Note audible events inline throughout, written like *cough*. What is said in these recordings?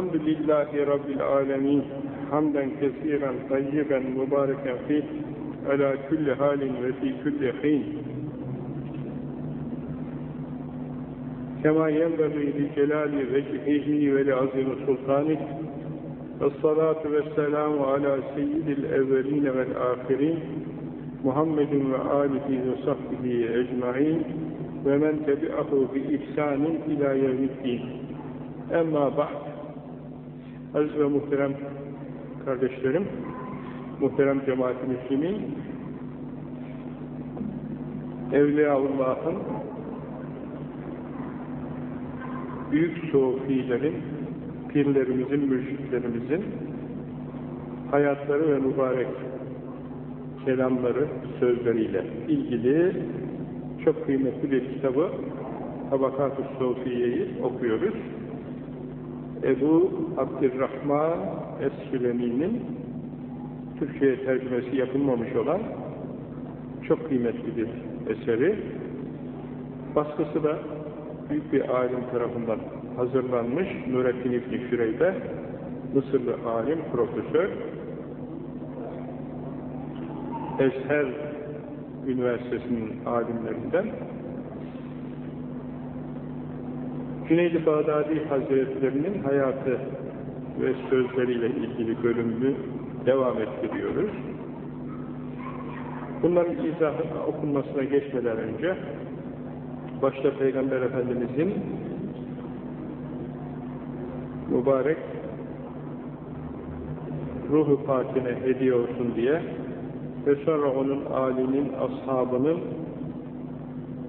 الحمد لله رب العالمين حمدا كثيرا طيبا مباركا فيه على كل حال وفي كل حين. كما ينبغي لجلال وجهه ولعظيم سلطانه والصلاة والسلام على سيد الأولين والآخرين محمد وآله وصحبه أجمعين ومن تبعه بإحسان إلى يوم الدين. Emma ba'd Aziz ve muhterem kardeşlerim, muhterem cemaat-i müslimin, Evliyaullah'ın, büyük sofilerin, pirlerimizin, mürşitlerimizin hayatları ve mübarek kelamları, sözleriyle ilgili çok kıymetli bir kitabı Tabakat-ı Sofiye'yi okuyoruz. Ebu Abdurrahman Es-Sülemi'nin Türkçe'ye tercümesi yapılmamış olan çok kıymetli bir eseri. Baskısı da büyük bir alim tarafından hazırlanmış. Nurettin İbni Şüreybe, Mısırlı alim, profesör. Ezher Üniversitesi'nin alimlerinden Cüneyd-i Bağdadi Hazretlerinin hayatı ve sözleriyle ilgili bölümünü devam ettiriyoruz. Bunların izahı okunmasına geçmeden önce başta Peygamber Efendimizin mübarek ruhu pakine hediye olsun diye ve sonra onun âlinin, ashabının,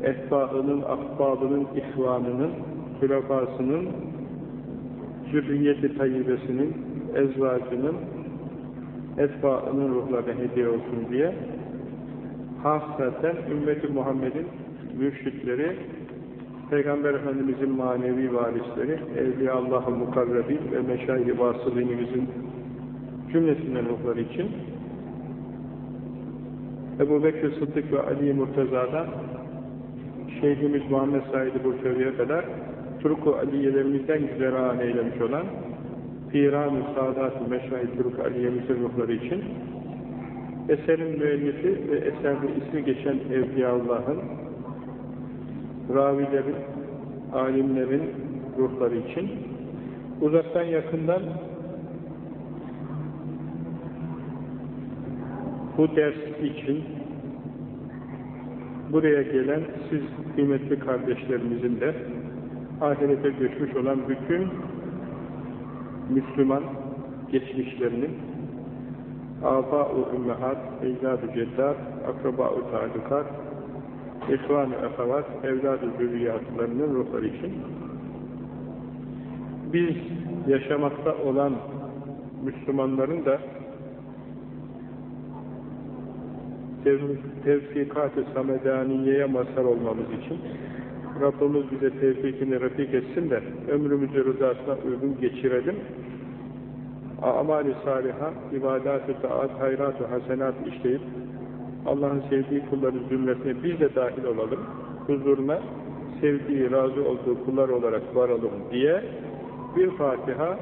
etbaının, ahbabının, ihvanının hülefasının, zürriyeti tayyibesinin, ezvacının, etbaının ruhlarına hediye olsun diye hasreten ümmeti Muhammed'in mürşitleri, Peygamber Efendimizin manevi varisleri, Evliya-Allah'ın mukarrebi ve meşayih-i vasılinimizin cümlesinden ruhları için Ebu Bekir Sıddık ve Ali Murtaza'dan Şeyhimiz Muhammed Said Bursevi'ye kadar Turku Aliyelerimizden güzel eylemiş olan Piran-ı Sadat-ı Meşahi Turku Aliyemizin ruhları için eserin müellifi ve eserde ismi geçen Evliyaullah'ın ravilerin, alimlerin ruhları için uzaktan yakından bu ders için buraya gelen siz kıymetli kardeşlerimizin de ahirete göçmüş olan bütün Müslüman geçmişlerinin aba-u ümmehat, ecdad-ı ceddat, akraba-u talukat, ihvan-ı ehavat, evlad-ı zürriyatlarının ruhları için biz yaşamakta olan Müslümanların da tevfikat-ı samedaniyeye mazhar olmamız için Rabbimiz bize tevfikini refik etsin de ömrümüzü rızasına uygun geçirelim. Amali saliha, ibadat-ı taat, hayrat-ı hasenat işleyip Allah'ın sevdiği kulları zümresine biz de dahil olalım. Huzuruna sevdiği, razı olduğu kullar olarak varalım diye bir Fatiha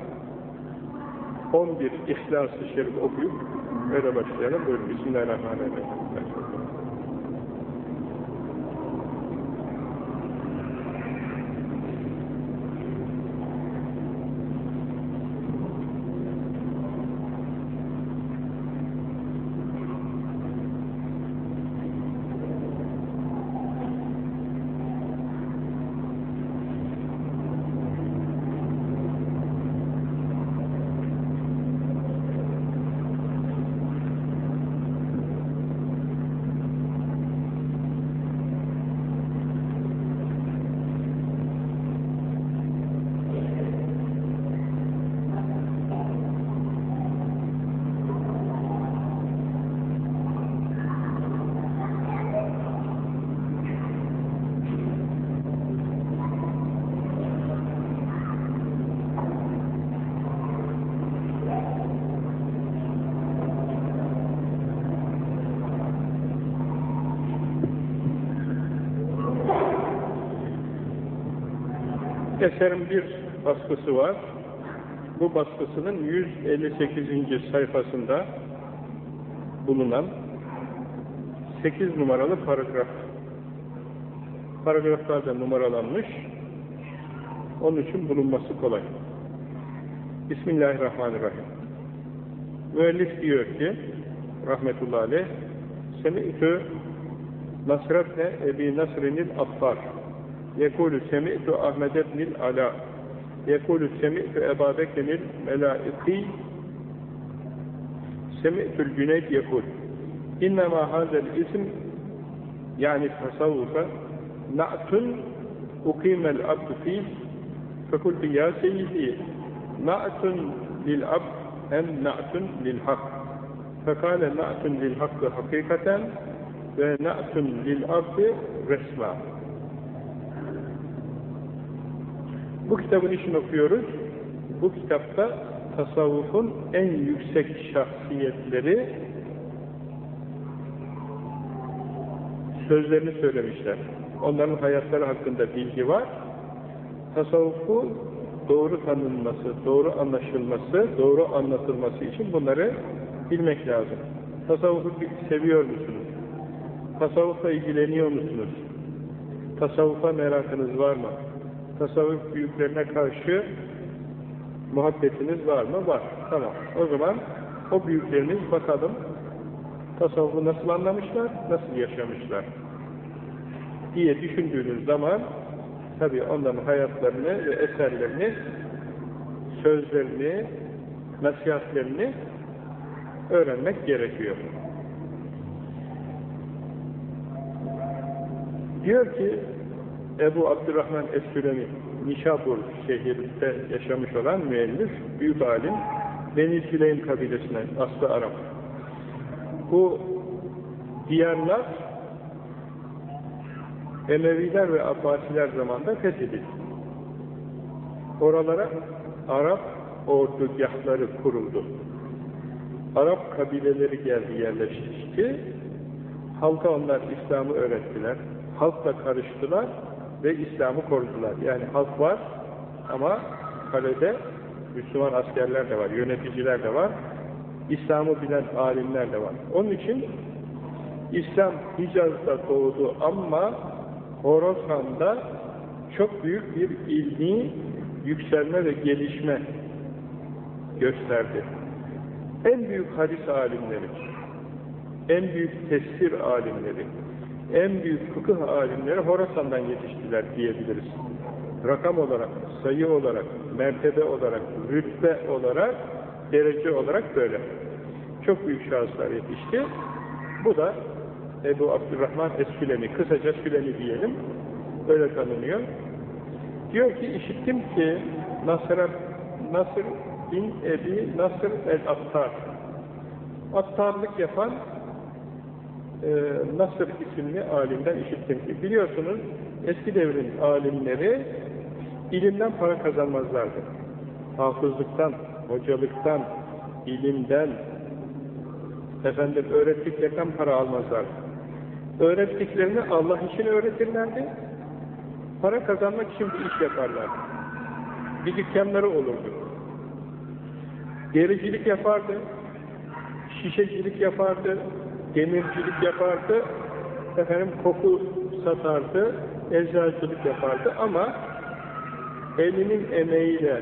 11 İhlas-ı Şerif okuyup öyle başlayalım. Buyurun. Bismillahirrahmanirrahim. Eserin bir baskısı var. bu baskısının 158. sayfasında bulunan 8 numaralı paragraf. Paragraflar da numaralanmış. Onun için bulunması kolay. Bismillahirrahmanirrahim. Müellif diyor ki, rahmetullahi aleyh, Semi'tü Nasretne Ebi Nasrinil Attar Yekulü Semi'tü Ahmed ebnil Ala Yekulü Semi'tü Eba Bekir'il Melaiki Semi'tül Cüneyd Yekul İnnemâ hazel isim yani tasavvufa na'tun ukimel abd fîh fekultu ya seyyidi na'tun lil abd em na'tun lil hak fekale na'tun lil hakkı hakikaten ve na'tun lil abdi resma bu kitabın için okuyoruz bu kitapta tasavvufun en yüksek şahsiyetleri sözlerini söylemişler. Onların hayatları hakkında bilgi var. Tasavvufu doğru tanınması, doğru anlaşılması, doğru anlatılması için bunları bilmek lazım. Tasavvufu seviyor musunuz? Tasavvufla ilgileniyor musunuz? Tasavvufa merakınız var mı? Tasavvuf büyüklerine karşı muhabbetiniz var mı? Var. Tamam. O zaman o büyükleriniz bakalım tasavvufu nasıl anlamışlar, nasıl yaşamışlar diye düşündüğünüz zaman tabi onların hayatlarını ve eserlerini, sözlerini, nasihatlerini öğrenmek gerekiyor. Diyor ki Ebu Abdurrahman Es-Sülemi Nişabur şehirde yaşamış olan müellif, büyük alim Beni Süleym kabilesine, aslı Arap. Bu diyarlar Emeviler ve Abbasiler zamanında fethedildi. Oralara Arap ordugahları kuruldu. Arap kabileleri geldi yerleşti. Halka onlar İslam'ı öğrettiler. Halkla karıştılar ve İslam'ı korudular. Yani halk var ama kalede Müslüman askerler de var, yöneticiler de var. İslam'ı bilen alimler de var. Onun için İslam Hicaz'da doğdu ama Horasan'da çok büyük bir ilmi yükselme ve gelişme gösterdi. En büyük hadis alimleri, en büyük tefsir alimleri, en büyük fıkıh alimleri Horasan'dan yetiştiler diyebiliriz. Rakam olarak, sayı olarak, mertebe olarak, rütbe olarak, derece olarak böyle. Çok büyük şahıslar yetişti. Bu da Ebu Abdurrahman Es-Sülemi, kısaca Sülemi diyelim, öyle tanınıyor. Diyor ki, işittim ki Nasır, Nasır bin Ebi Nasır el-Attar, Attarlık yapan e, Nasır isimli alimden işittim ki, biliyorsunuz eski devrin alimleri ilimden para kazanmazlardı. Hafızlıktan, hocalıktan, ilimden, efendim öğrettiklerden para almazlardı öğrettiklerini Allah için öğretirlerdi. Para kazanmak için bir iş yaparlardı. Bir dükkanları olurdu. Dericilik yapardı, şişecilik yapardı, demircilik yapardı, efendim koku satardı, eczacılık yapardı ama elinin emeğiyle,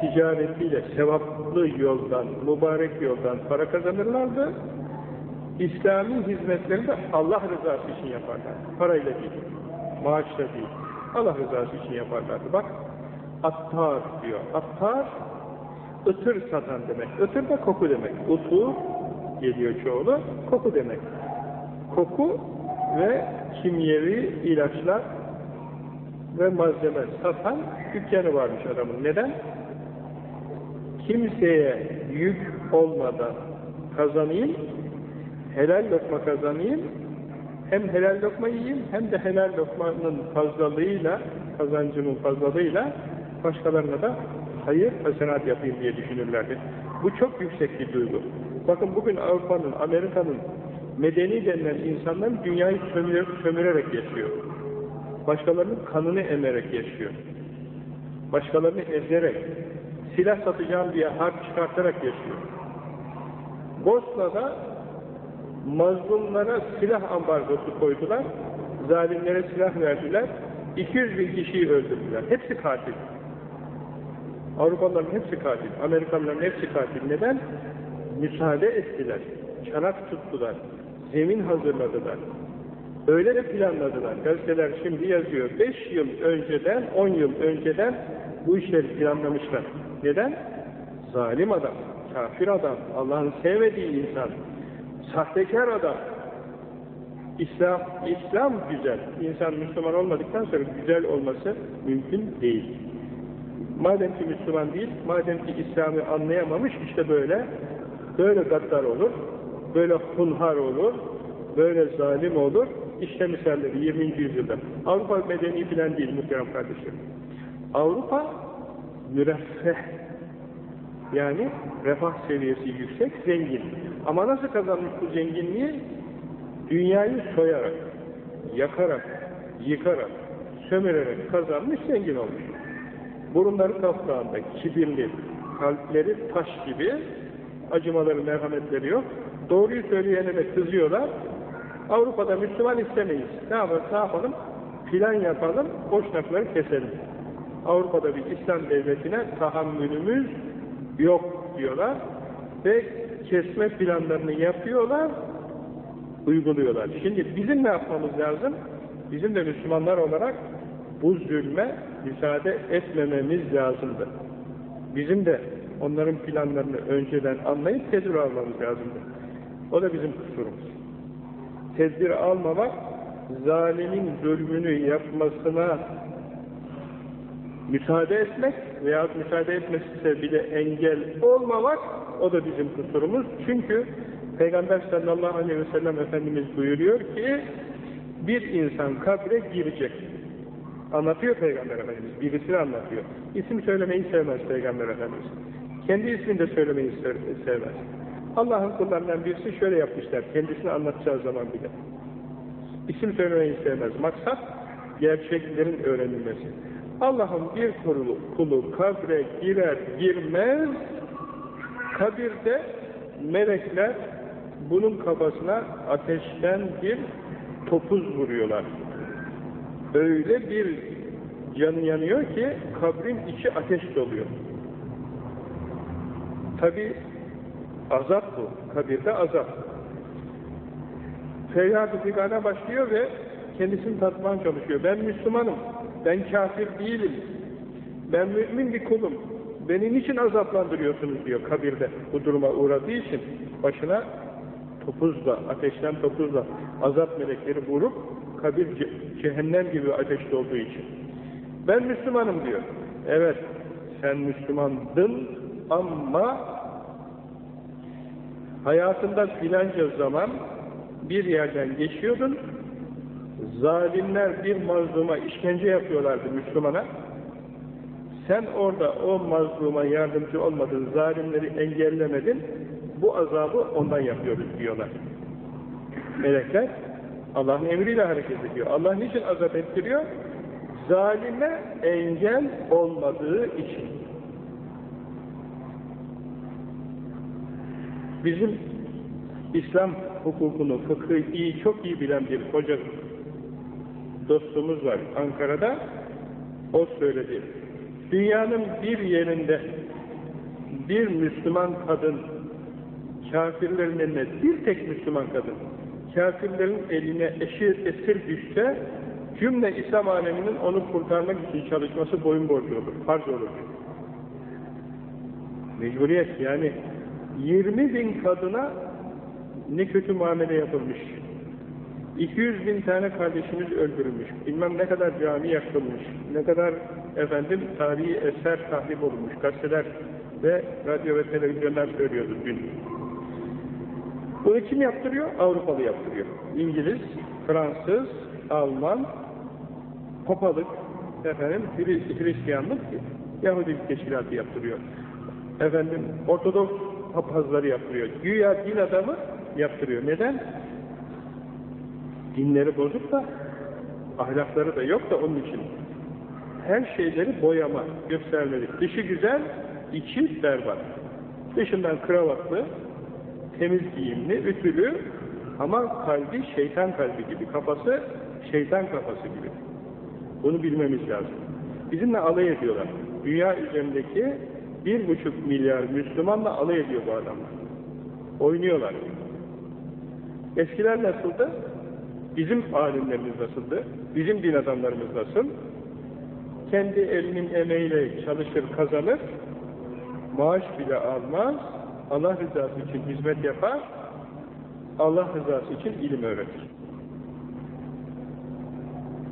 ticaretiyle, sevaplı yoldan, mübarek yoldan para kazanırlardı. İslami hizmetleri de Allah rızası için yaparlar. Parayla değil, maaşla değil. Allah rızası için yaparlardı. Bak, attar diyor. Attar, ıtır satan demek. Itır da koku demek. Utu geliyor çoğulu, koku demek. Koku ve kimyevi ilaçlar ve malzeme satan dükkanı varmış adamın. Neden? Kimseye yük olmadan kazanayım, helal lokma kazanayım, hem helal lokma yiyeyim, hem de helal lokmanın fazlalığıyla, kazancımın fazlalığıyla başkalarına da hayır, hasenat yapayım diye düşünürlerdi. Bu çok yüksek bir duygu. Bakın bugün Avrupa'nın, Amerika'nın medeni denilen insanlar dünyayı sömüre, sömürerek yaşıyor. Başkalarının kanını emerek yaşıyor. Başkalarını ezerek, silah satacağım diye harp çıkartarak yaşıyor. Bosna'da mazlumlara silah ambargosu koydular, zalimlere silah verdiler, 200 bin kişiyi öldürdüler. Hepsi katil. Avrupalıların hepsi katil, Amerikalıların hepsi katil. Neden? Müsaade ettiler, çanak tuttular, zemin hazırladılar. Öyle de planladılar. Gazeteler şimdi yazıyor. 5 yıl önceden, 10 yıl önceden bu işleri planlamışlar. Neden? Zalim adam, kafir adam, Allah'ın sevmediği insan, sahtekar adam. İslam, İslam güzel. İnsan Müslüman olmadıktan sonra güzel olması mümkün değil. Madem ki Müslüman değil, madem ki İslam'ı anlayamamış, işte böyle, böyle gaddar olur, böyle hunhar olur, böyle zalim olur. İşte misalleri 20. yüzyılda. Avrupa medeni bilen değil muhterem kardeşlerim. Avrupa müreffeh, yani refah seviyesi yüksek, zengin. Ama nasıl kazanmış bu zenginliği? Dünyayı soyarak, yakarak, yıkarak, sömürerek kazanmış, zengin olmuş. Burunları kapağında, kibirli, kalpleri taş gibi, acımaları, merhametleri yok. Doğruyu söyleyene kızıyorlar. Avrupa'da Müslüman istemeyiz. Ne yapalım? Ne yapalım? Plan yapalım, boşnakları keselim. Avrupa'da bir İslam devletine tahammülümüz yok diyorlar ve kesme planlarını yapıyorlar, uyguluyorlar. Şimdi bizim ne yapmamız lazım? Bizim de Müslümanlar olarak bu zulme müsaade etmememiz lazımdı. Bizim de onların planlarını önceden anlayıp tedbir almamız lazımdı. O da bizim kusurumuz. Tedbir almamak, zalimin zulmünü yapmasına müsaade etmek veya müsaade etmesine bile engel olmamak, o da bizim kusurumuz. Çünkü Peygamber sallallahu aleyhi ve sellem Efendimiz buyuruyor ki, bir insan kabre girecek. Anlatıyor Peygamber Efendimiz, birisini anlatıyor. İsim söylemeyi sevmez Peygamber Efendimiz. Kendi ismini de söylemeyi sevmez. Allah'ın kullarından birisi şöyle yapmışlar, kendisini anlatacağı zaman bile. İsim söylemeyi sevmez. Maksat, gerçeklerin öğrenilmesi. Allah'ın bir kulu, kulu kabre girer girmez, kabirde melekler bunun kafasına ateşten bir topuz vuruyorlar. Öyle bir canı yanıyor ki kabrin içi ateş doluyor. Tabi azap bu. Kabirde azap. Feryat-ı figana başlıyor ve kendisini tatmaya çalışıyor. Ben Müslümanım. Ben kafir değilim. Ben mümin bir kulum. Beni niçin azaplandırıyorsunuz diyor kabirde. Bu duruma uğradığı için başına topuzla, ateşten topuzla azap melekleri vurup kabir cehennem gibi ateşte olduğu için. Ben Müslümanım diyor. Evet, sen Müslümandın ama hayatında filanca zaman bir yerden geçiyordun, zalimler bir mazluma işkence yapıyorlardı Müslümana. Sen orada o mazluma yardımcı olmadın, zalimleri engellemedin, bu azabı ondan yapıyoruz diyorlar. Melekler Allah'ın emriyle hareket ediyor. Allah niçin azap ettiriyor? Zalime engel olmadığı için. Bizim İslam hukukunu, fıkhı iyi, çok iyi bilen bir hoca dostumuz var Ankara'da. O söyledi. Dünyanın bir yerinde bir Müslüman kadın kafirlerin eline bir tek Müslüman kadın kafirlerin eline eşir esir düşse cümle İslam aleminin onu kurtarmak için çalışması boyun borcu olur, farz olur. Mecburiyet yani 20 bin kadına ne kötü muamele yapılmış. 200 bin tane kardeşimiz öldürülmüş. Bilmem ne kadar cami yakılmış. Ne kadar efendim tarihi eser tahrip olmuş. Gazeteler ve radyo ve televizyonlar söylüyordu dün. Bunu kim yaptırıyor? Avrupalı yaptırıyor. İngiliz, Fransız, Alman, Popalık, efendim, Hristiyanlık, Yahudilik teşkilatı yaptırıyor. Efendim, Ortodoks papazları yaptırıyor. Güya din adamı yaptırıyor. Neden? Dinleri bozuk da, ahlakları da yok da onun için. Her şeyleri boyama, göstermelik. Dışı güzel, içi berbat. Dışından kravatlı, temiz giyimli, ütülü ama kalbi şeytan kalbi gibi, kafası şeytan kafası gibi. Bunu bilmemiz lazım. Bizimle alay ediyorlar. Dünya üzerindeki bir buçuk milyar Müslümanla alay ediyor bu adamlar. Oynuyorlar. Eskiler nasıldı? Bizim alimlerimiz nasıldı? Bizim din adamlarımız nasıl? Kendi elinin emeğiyle çalışır, kazanır, maaş bile almaz, Allah rızası için hizmet yapar, Allah rızası için ilim öğretir.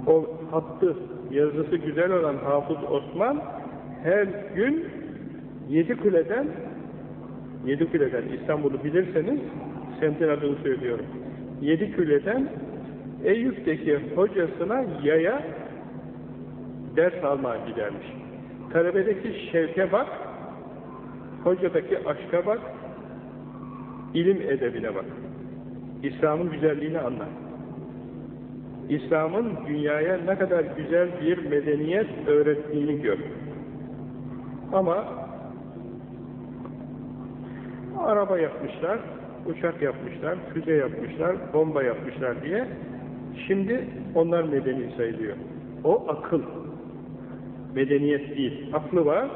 O hattı, yazısı güzel olan Hafız Osman her gün yedi kuleden yedi kuleden İstanbul'u bilirseniz semtin adını söylüyorum. Yedi kuleden Eyüp'teki hocasına yaya ders almaya gidermiş. Talebedeki şevke bak, hocadaki aşka bak, ilim edebine bak. İslam'ın güzelliğini anla. İslam'ın dünyaya ne kadar güzel bir medeniyet öğrettiğini gör. Ama araba yapmışlar, uçak yapmışlar, füze yapmışlar, bomba yapmışlar diye şimdi onlar medeni sayılıyor. O akıl. Medeniyet değil. Aklı var,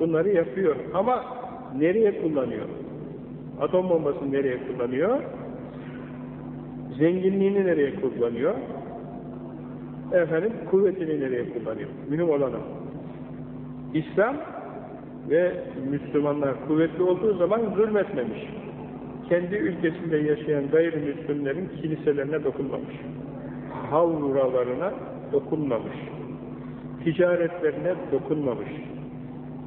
bunları yapıyor. Ama nereye kullanıyor? Atom bombasını nereye kullanıyor? Zenginliğini nereye kullanıyor? Efendim, kuvvetini nereye kullanıyor? Mühim olan. İslam ve Müslümanlar kuvvetli olduğu zaman zulmetmemiş. Kendi ülkesinde yaşayan gayrimüslimlerin kiliselerine dokunmamış. Havralarına dokunmamış. Ticaretlerine dokunmamış.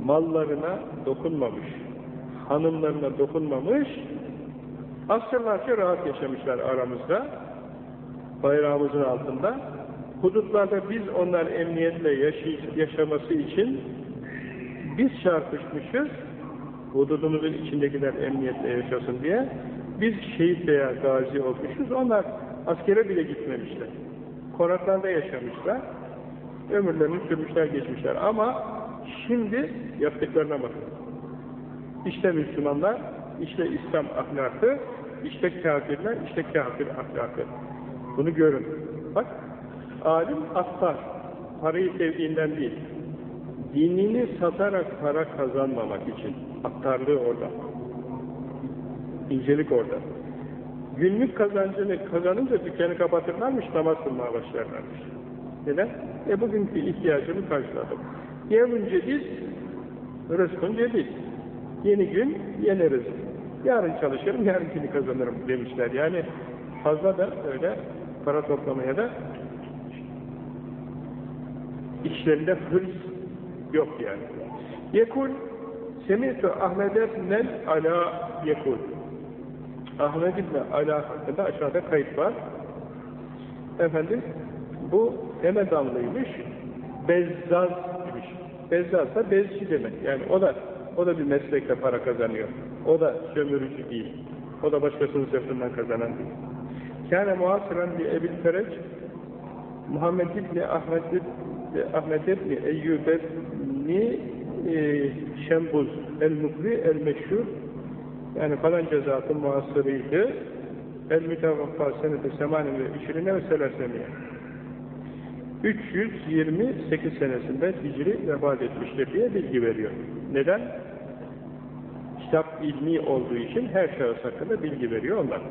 Mallarına dokunmamış. Hanımlarına dokunmamış. Asırlarca rahat yaşamışlar aramızda. Bayrağımızın altında. Hudutlarda biz onlar emniyetle yaşaması için biz çarpışmışız, hududumuzun içindekiler emniyetle yaşasın diye, biz şehit veya gazi olmuşuz, onlar askere bile gitmemişler. Konaklarda yaşamışlar, ömürlerini sürmüşler, geçmişler. Ama şimdi yaptıklarına bakın. İşte Müslümanlar, işte İslam ahlakı, işte kafirler, işte kafir ahlakı. Bunu görün. Bak, alim aslar, parayı sevdiğinden değil, dinini satarak para kazanmamak için. Aktarlığı orada. İncelik orada. Günlük kazancını kazanınca dükkanı kapatırlarmış, namaz kılmaya başlarlarmış. Neden? E bugünkü ihtiyacını karşıladım. Yevmün cedid, rızkın cedid. Yeni gün, yeni rızk. Yarın çalışırım, yarınkini kazanırım demişler. Yani fazla da öyle para toplamaya da içlerinde hırs yok yani. Yekul Semitu Ahmed ibn Ala Yekul Ahmed ibn Ala hakkında aşağıda kayıt var. Efendim bu Hemedanlıymış Bezzaz demiş. Bezzaz da bezci demek. Yani o da o da bir meslekle para kazanıyor. O da sömürücü değil. O da başkasının sırtından kazanan değil. Kâne muhasıran bir Ebil Fereç Muhammed İbni Ahmed Ahmet İbni Eyyub İbni e, Şembuz el-Mukri el-Meşhur yani falanca zatın muhasırıydı el-Mütevaffa senede semanin ve işirine ve selasemiye 328 senesinde Hicri vefat etmiştir diye bilgi veriyor. Neden? Kitap ilmi olduğu için her şahıs hakkında bilgi veriyor onlar.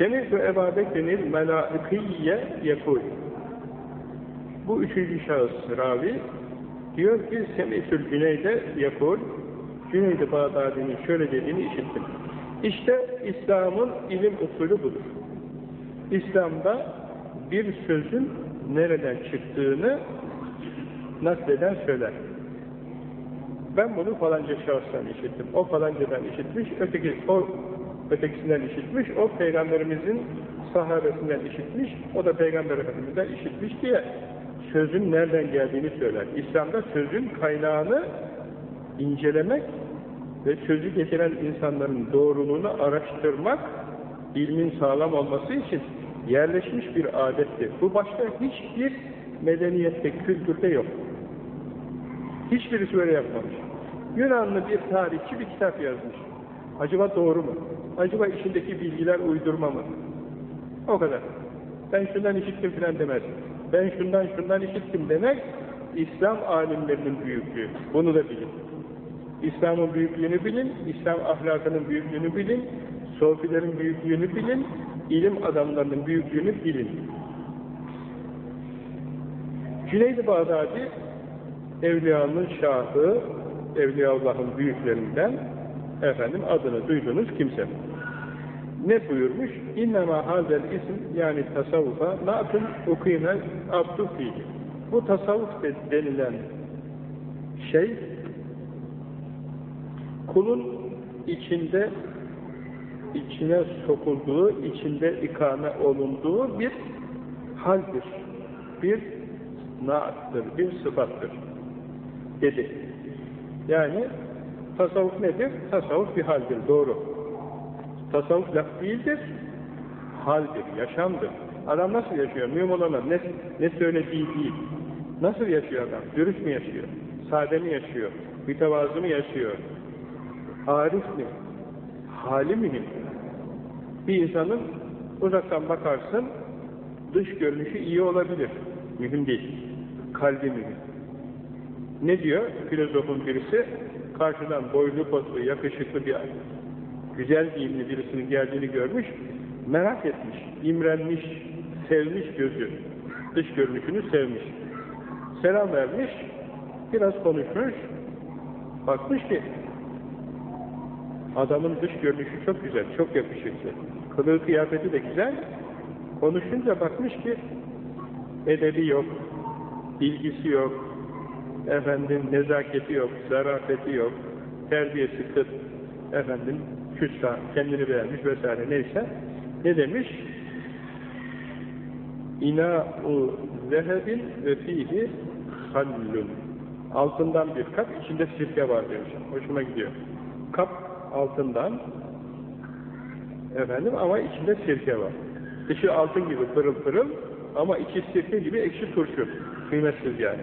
Semi'tu Ebu Bekir'in melâikiyye yekul. Bu üçüncü şahıs ravi diyor ki Semi'tül Cüneyde yekul. Cüneyd-i Bağdadi'nin şöyle dediğini işittim. İşte İslam'ın ilim usulü budur. İslam'da bir sözün nereden çıktığını nakleden söyler. Ben bunu falanca şahıstan işittim. O falancadan işitmiş, öteki o ötekisinden işitmiş, o peygamberimizin sahabesinden işitmiş, o da peygamber efendimizden işitmiş diye sözün nereden geldiğini söyler. İslam'da sözün kaynağını incelemek ve sözü getiren insanların doğruluğunu araştırmak ilmin sağlam olması için yerleşmiş bir adettir. Bu başka hiçbir medeniyette, kültürde yok. Hiçbirisi böyle yapmamış. Yunanlı bir tarihçi bir kitap yazmış. Acaba doğru mu? Acaba içindeki bilgiler uydurma mı? O kadar. Ben şundan işittim filan demez. Ben şundan şundan işittim demek İslam alimlerinin büyüklüğü. Bunu da bilin. İslam'ın büyüklüğünü bilin, İslam ahlakının büyüklüğünü bilin, sofilerin büyüklüğünü bilin, ilim adamlarının büyüklüğünü bilin. Cüneyd-i Bağdadi, Evliyanın şahı, Evliyaullah'ın büyüklerinden, efendim adını duyduğunuz kimse. Ne buyurmuş? İnnemâ hazel isim yani tasavvufa na'tun ukîmel abdu. Bu tasavvuf denilen şey kulun içinde içine sokulduğu, içinde ikame olunduğu bir haldir. Bir naattır, bir sıfattır. Dedi. Yani tasavvuf nedir? Tasavvuf bir haldir, doğru. Tasavvuf laf değildir, haldir, yaşamdır. Adam nasıl yaşıyor? Mühim olan ne, ne söylediği değil. Nasıl yaşıyor adam? Dürüst mü yaşıyor? Sade mi yaşıyor? Mütevazı mı yaşıyor? Arif mi? Hali mühim. Bir insanın uzaktan bakarsın, dış görünüşü iyi olabilir. Mühim değil. Kalbi mühim. Ne diyor filozofun birisi? Karşıdan boylu poslu, yakışıklı bir güzel giyimli birisinin geldiğini görmüş, merak etmiş, imrenmiş, sevmiş gözü, dış görünüşünü sevmiş. Selam vermiş, biraz konuşmuş, bakmış ki adamın dış görünüşü çok güzel, çok yakışıklı. Kılığı kıyafeti de güzel. Konuşunca bakmış ki edebi yok, bilgisi yok, efendim nezaketi yok, zarafeti yok, terbiyesi kıt, efendim küstah, kendini beğenmiş vesaire neyse. Ne demiş? İnâ'u zehebin ve fihi hallun. Altından bir kap, içinde sirke var demiş. Hoşuma gidiyor. Kap altından efendim ama içinde sirke var. Dışı altın gibi pırıl pırıl ama içi sirke gibi ekşi turşu. Kıymetsiz yani.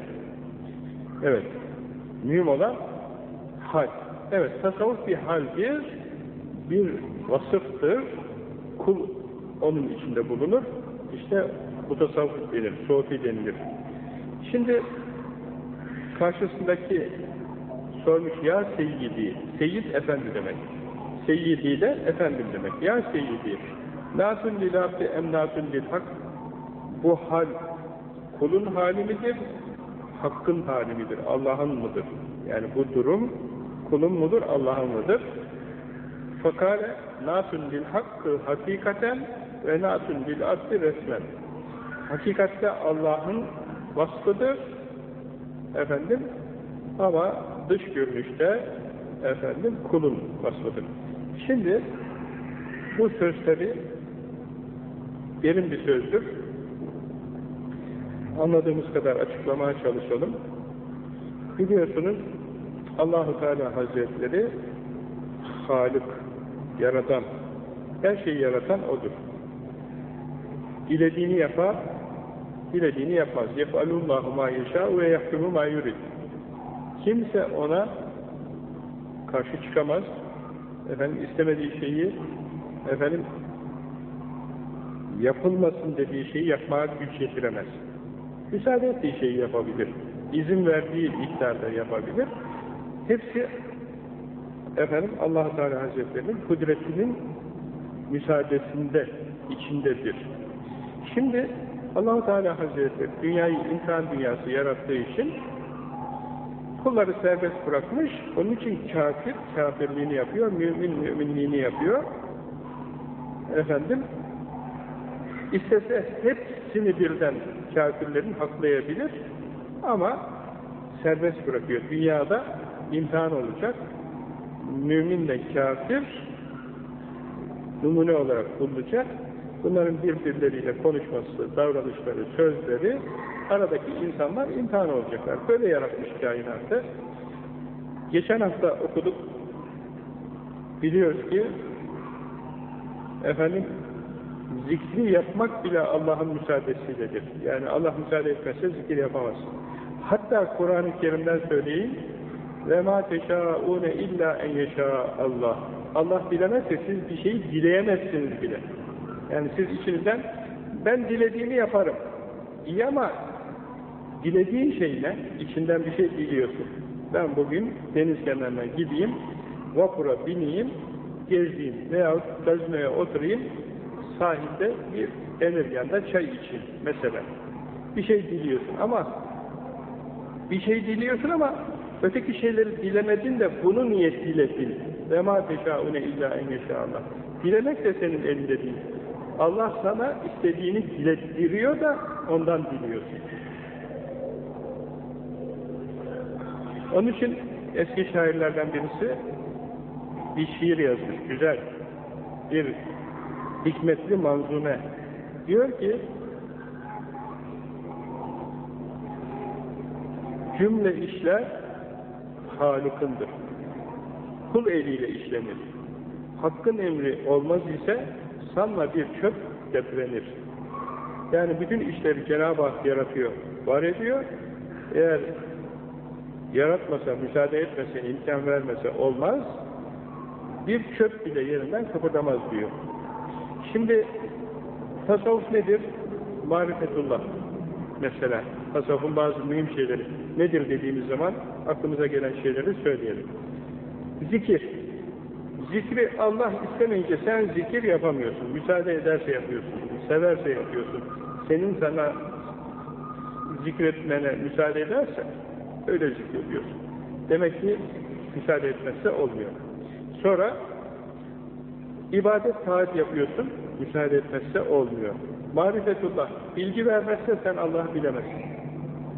Evet. Mühim olan hal. Evet, tasavvuf bir haldir, bir vasıftır, kul onun içinde bulunur. İşte bu tasavvuf denir, sofi denilir. Şimdi karşısındaki sormuş ya seyyidi, seyyid efendi demek. Seyyidi de efendim demek. Ya seyyidi, natun lil abdi em natun lil hak. Bu hal kulun hali midir? Hakkın hali midir? Allah'ın mıdır? Yani bu durum kulun mudur? Allah'ın mıdır? Fakale natun lil hakkı hakikaten ve natun lil abdi resmen. Hakikatte Allah'ın vasfıdır efendim ama dış görünüşte efendim kulun vasfıdır. Şimdi bu sözleri derin bir sözdür. Anladığımız kadar açıklamaya çalışalım. Biliyorsunuz Allahu Teala Hazretleri Halik, yaratan, her şeyi yaratan O'dur. Dilediğini yapar, dilediğini yapmaz. يَفْعَلُوا مَا يَشَاءُ ve يَحْكُمُ مَا يُرِدْ Kimse ona karşı çıkamaz. Efendim istemediği şeyi efendim yapılmasın dediği şeyi yapmaya güç yetiremez. Müsaade ettiği şeyi yapabilir. İzin verdiği miktarda yapabilir. Hepsi efendim allah Teala Hazretlerinin kudretinin müsaadesinde, içindedir. Şimdi allah Teala Hazretleri dünyayı imtihan dünyası yarattığı için kulları serbest bırakmış, onun için kafir kafirliğini yapıyor, mümin müminliğini yapıyor. Efendim, istese hepsini birden kafirlerin haklayabilir ama serbest bırakıyor. Dünyada imtihan olacak. Müminle kafir numune olarak bulunacak. Bunların birbirleriyle konuşması, davranışları, sözleri aradaki insanlar imtihan olacaklar. Böyle yaratmış kainatı. Geçen hafta okuduk. Biliyoruz ki efendim zikri yapmak bile Allah'ın müsaadesiyledir. Yani Allah müsaade etmezse zikir yapamaz. Hatta Kur'an-ı Kerim'den söyleyeyim. Ve ma teşâûne illâ en yeşâ Allah. Allah dilemezse siz bir şeyi dileyemezsiniz bile. Yani siz içinizden ben dilediğimi yaparım. İyi ama dilediğin şey ne? İçinden bir şey diliyorsun. Ben bugün deniz kenarına gideyim, vapura bineyim, gezeyim veya gazinoya oturayım, sahilde bir denir yanında çay için mesela. Bir şey diliyorsun ama bir şey diliyorsun ama öteki şeyleri dilemedin de bunu niyet diledin. Ve ma teşâune illâ en. Dilemek de senin elinde değil. Allah sana istediğini dilettiriyor da ondan diliyorsun. Onun için eski şairlerden birisi bir şiir yazmış, güzel. Bir hikmetli manzume. Diyor ki cümle işler Halık'ındır. Kul eliyle işlenir. Hakkın emri olmaz ise sanma bir çöp deprenir. Yani bütün işleri Cenab-ı Hak yaratıyor, var ediyor. Eğer yaratmasa, müsaade etmese, imkan vermese olmaz. Bir çöp bile yerinden kıpırdamaz diyor. Şimdi tasavvuf nedir? Marifetullah. Mesela tasavvufun bazı mühim şeyleri nedir dediğimiz zaman aklımıza gelen şeyleri söyleyelim. Zikir. Zikri Allah istemeyince sen zikir yapamıyorsun. Müsaade ederse yapıyorsun. Severse yapıyorsun. Senin sana zikretmene müsaade ederse öyle zikrediyorsun. Demek ki müsaade etmezse olmuyor. Sonra ibadet taat yapıyorsun. Müsaade etmezse olmuyor. Marifetullah. Bilgi vermezse sen Allah'ı bilemezsin.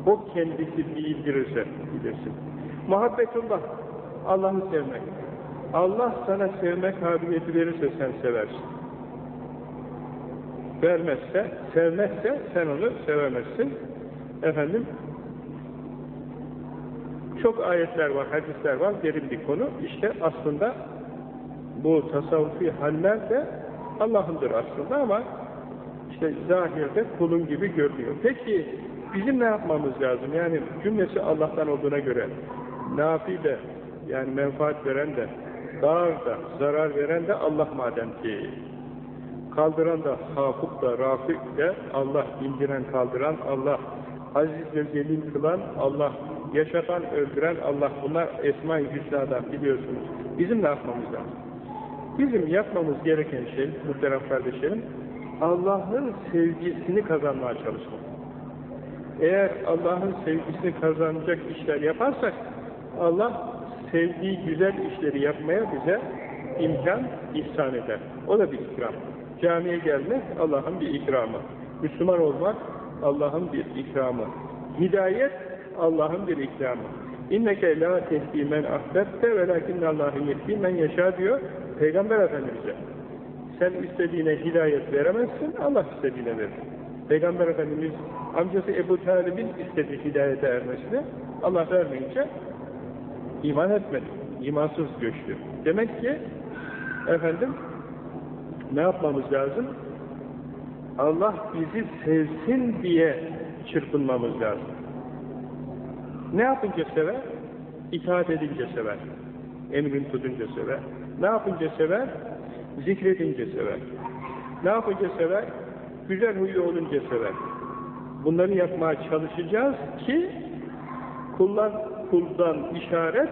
O kendisi bildirirse bilirsin. Muhabbetullah. Allah'ı sevmek. Allah sana sevme kabiliyeti verirse sen seversin. Vermezse, sevmezse sen onu sevemezsin. Efendim, çok ayetler var, hadisler var, derin bir konu. İşte aslında bu tasavvufi haller de Allah'ındır aslında ama işte zahirde kulun gibi görünüyor. Peki bizim ne yapmamız lazım? Yani cümlesi Allah'tan olduğuna göre nafi de yani menfaat veren de dar da zarar veren de Allah madem ki kaldıran da hafuk da rafik de Allah indiren kaldıran Allah aziz ve zelil kılan Allah yaşatan öldüren Allah bunlar Esma-i Hüsna'dan biliyorsunuz. Bizim ne yapmamız lazım? Bizim yapmamız gereken şey muhterem kardeşlerim Allah'ın sevgisini kazanmaya çalışmak. Eğer Allah'ın sevgisini kazanacak işler yaparsak Allah sevdiği güzel işleri yapmaya bize imkan ihsan eder. O da bir ikram. Camiye gelmek Allah'ın bir ikramı. Müslüman olmak Allah'ın bir ikramı. Hidayet Allah'ın bir ikramı. İnneke la tehdi men ahbette velakinne Allah'ın yehdi men yaşa diyor Peygamber Efendimiz'e. Sen istediğine hidayet veremezsin, Allah istediğine verir. Peygamber Efendimiz amcası Ebu Talib'in istediği hidayete ermesini Allah vermeyince iman etmedi. İmansız göçtü. Demek ki efendim ne yapmamız lazım? Allah bizi sevsin diye çırpınmamız lazım. Ne yapınca sever? İtaat edince sever. Emrin tutunca sever. Ne yapınca sever? Zikredince sever. Ne yapınca sever? Güzel huylu olunca sever. Bunları yapmaya çalışacağız ki kullar kuldan işaret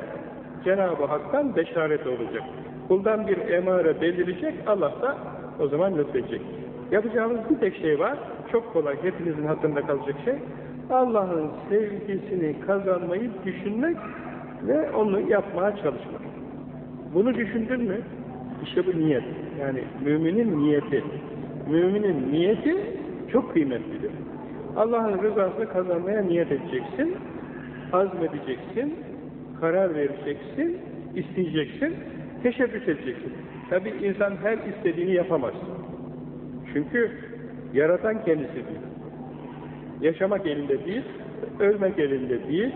Cenab-ı Hak'tan beşaret olacak. Kuldan bir emare belirecek, Allah da o zaman lütfedecek. Yapacağımız bir tek şey var, çok kolay, hepinizin hatırında kalacak şey, Allah'ın sevgisini kazanmayı düşünmek ve onu yapmaya çalışmak. Bunu düşündün mü? İşte bu niyet. Yani müminin niyeti. Müminin niyeti çok kıymetlidir. Allah'ın rızasını kazanmaya niyet edeceksin, azmedeceksin, karar vereceksin, isteyeceksin, teşebbüs edeceksin. Tabi insan her istediğini yapamaz. Çünkü yaratan kendisi değil. Yaşamak elinde değil, ölmek elinde değil,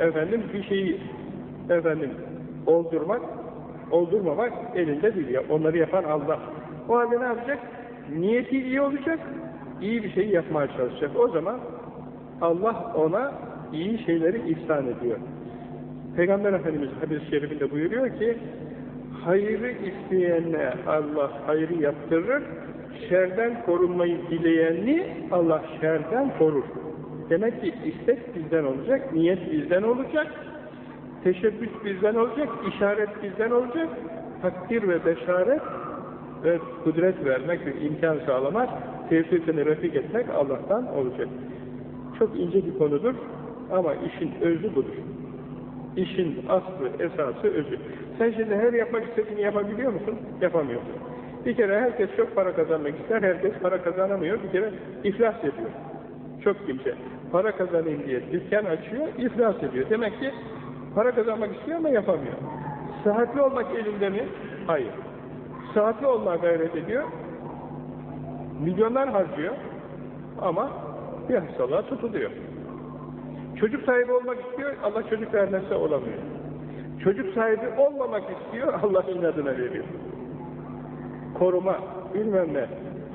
efendim bir şeyi efendim oldurmak, oldurmamak elinde değil. Onları yapan Allah. O halde ne yapacak? Niyeti iyi olacak, iyi bir şey yapmaya çalışacak. O zaman Allah ona iyi şeyleri ihsan ediyor. Peygamber Efendimiz hadis-i şerifinde buyuruyor ki hayrı isteyene Allah hayrı yaptırır, şerden korunmayı dileyeni Allah şerden korur. Demek ki istek bizden olacak, niyet bizden olacak, teşebbüs bizden olacak, işaret bizden olacak, takdir ve beşaret ve kudret vermek ve imkan sağlamak, tevfikini refik etmek Allah'tan olacak. Çok ince bir konudur ama işin özü budur. İşin aslı, esası, özü. Sen şimdi her yapmak istediğini yapabiliyor musun? Yapamıyorsun. Bir kere herkes çok para kazanmak ister, herkes para kazanamıyor. Bir kere iflas ediyor. Çok kimse. Para kazanayım diye dükkan açıyor, iflas ediyor. Demek ki para kazanmak istiyor ama yapamıyor. Sıhhatli olmak elinde mi? Hayır. Sıhhatli olmaya gayret ediyor. Milyonlar harcıyor. Ama bir hastalığa tutuluyor. Çocuk sahibi olmak istiyor, Allah çocuk vermezse olamıyor. Çocuk sahibi olmamak istiyor, *laughs* Allah inadına veriyor. Koruma, bilmem ne,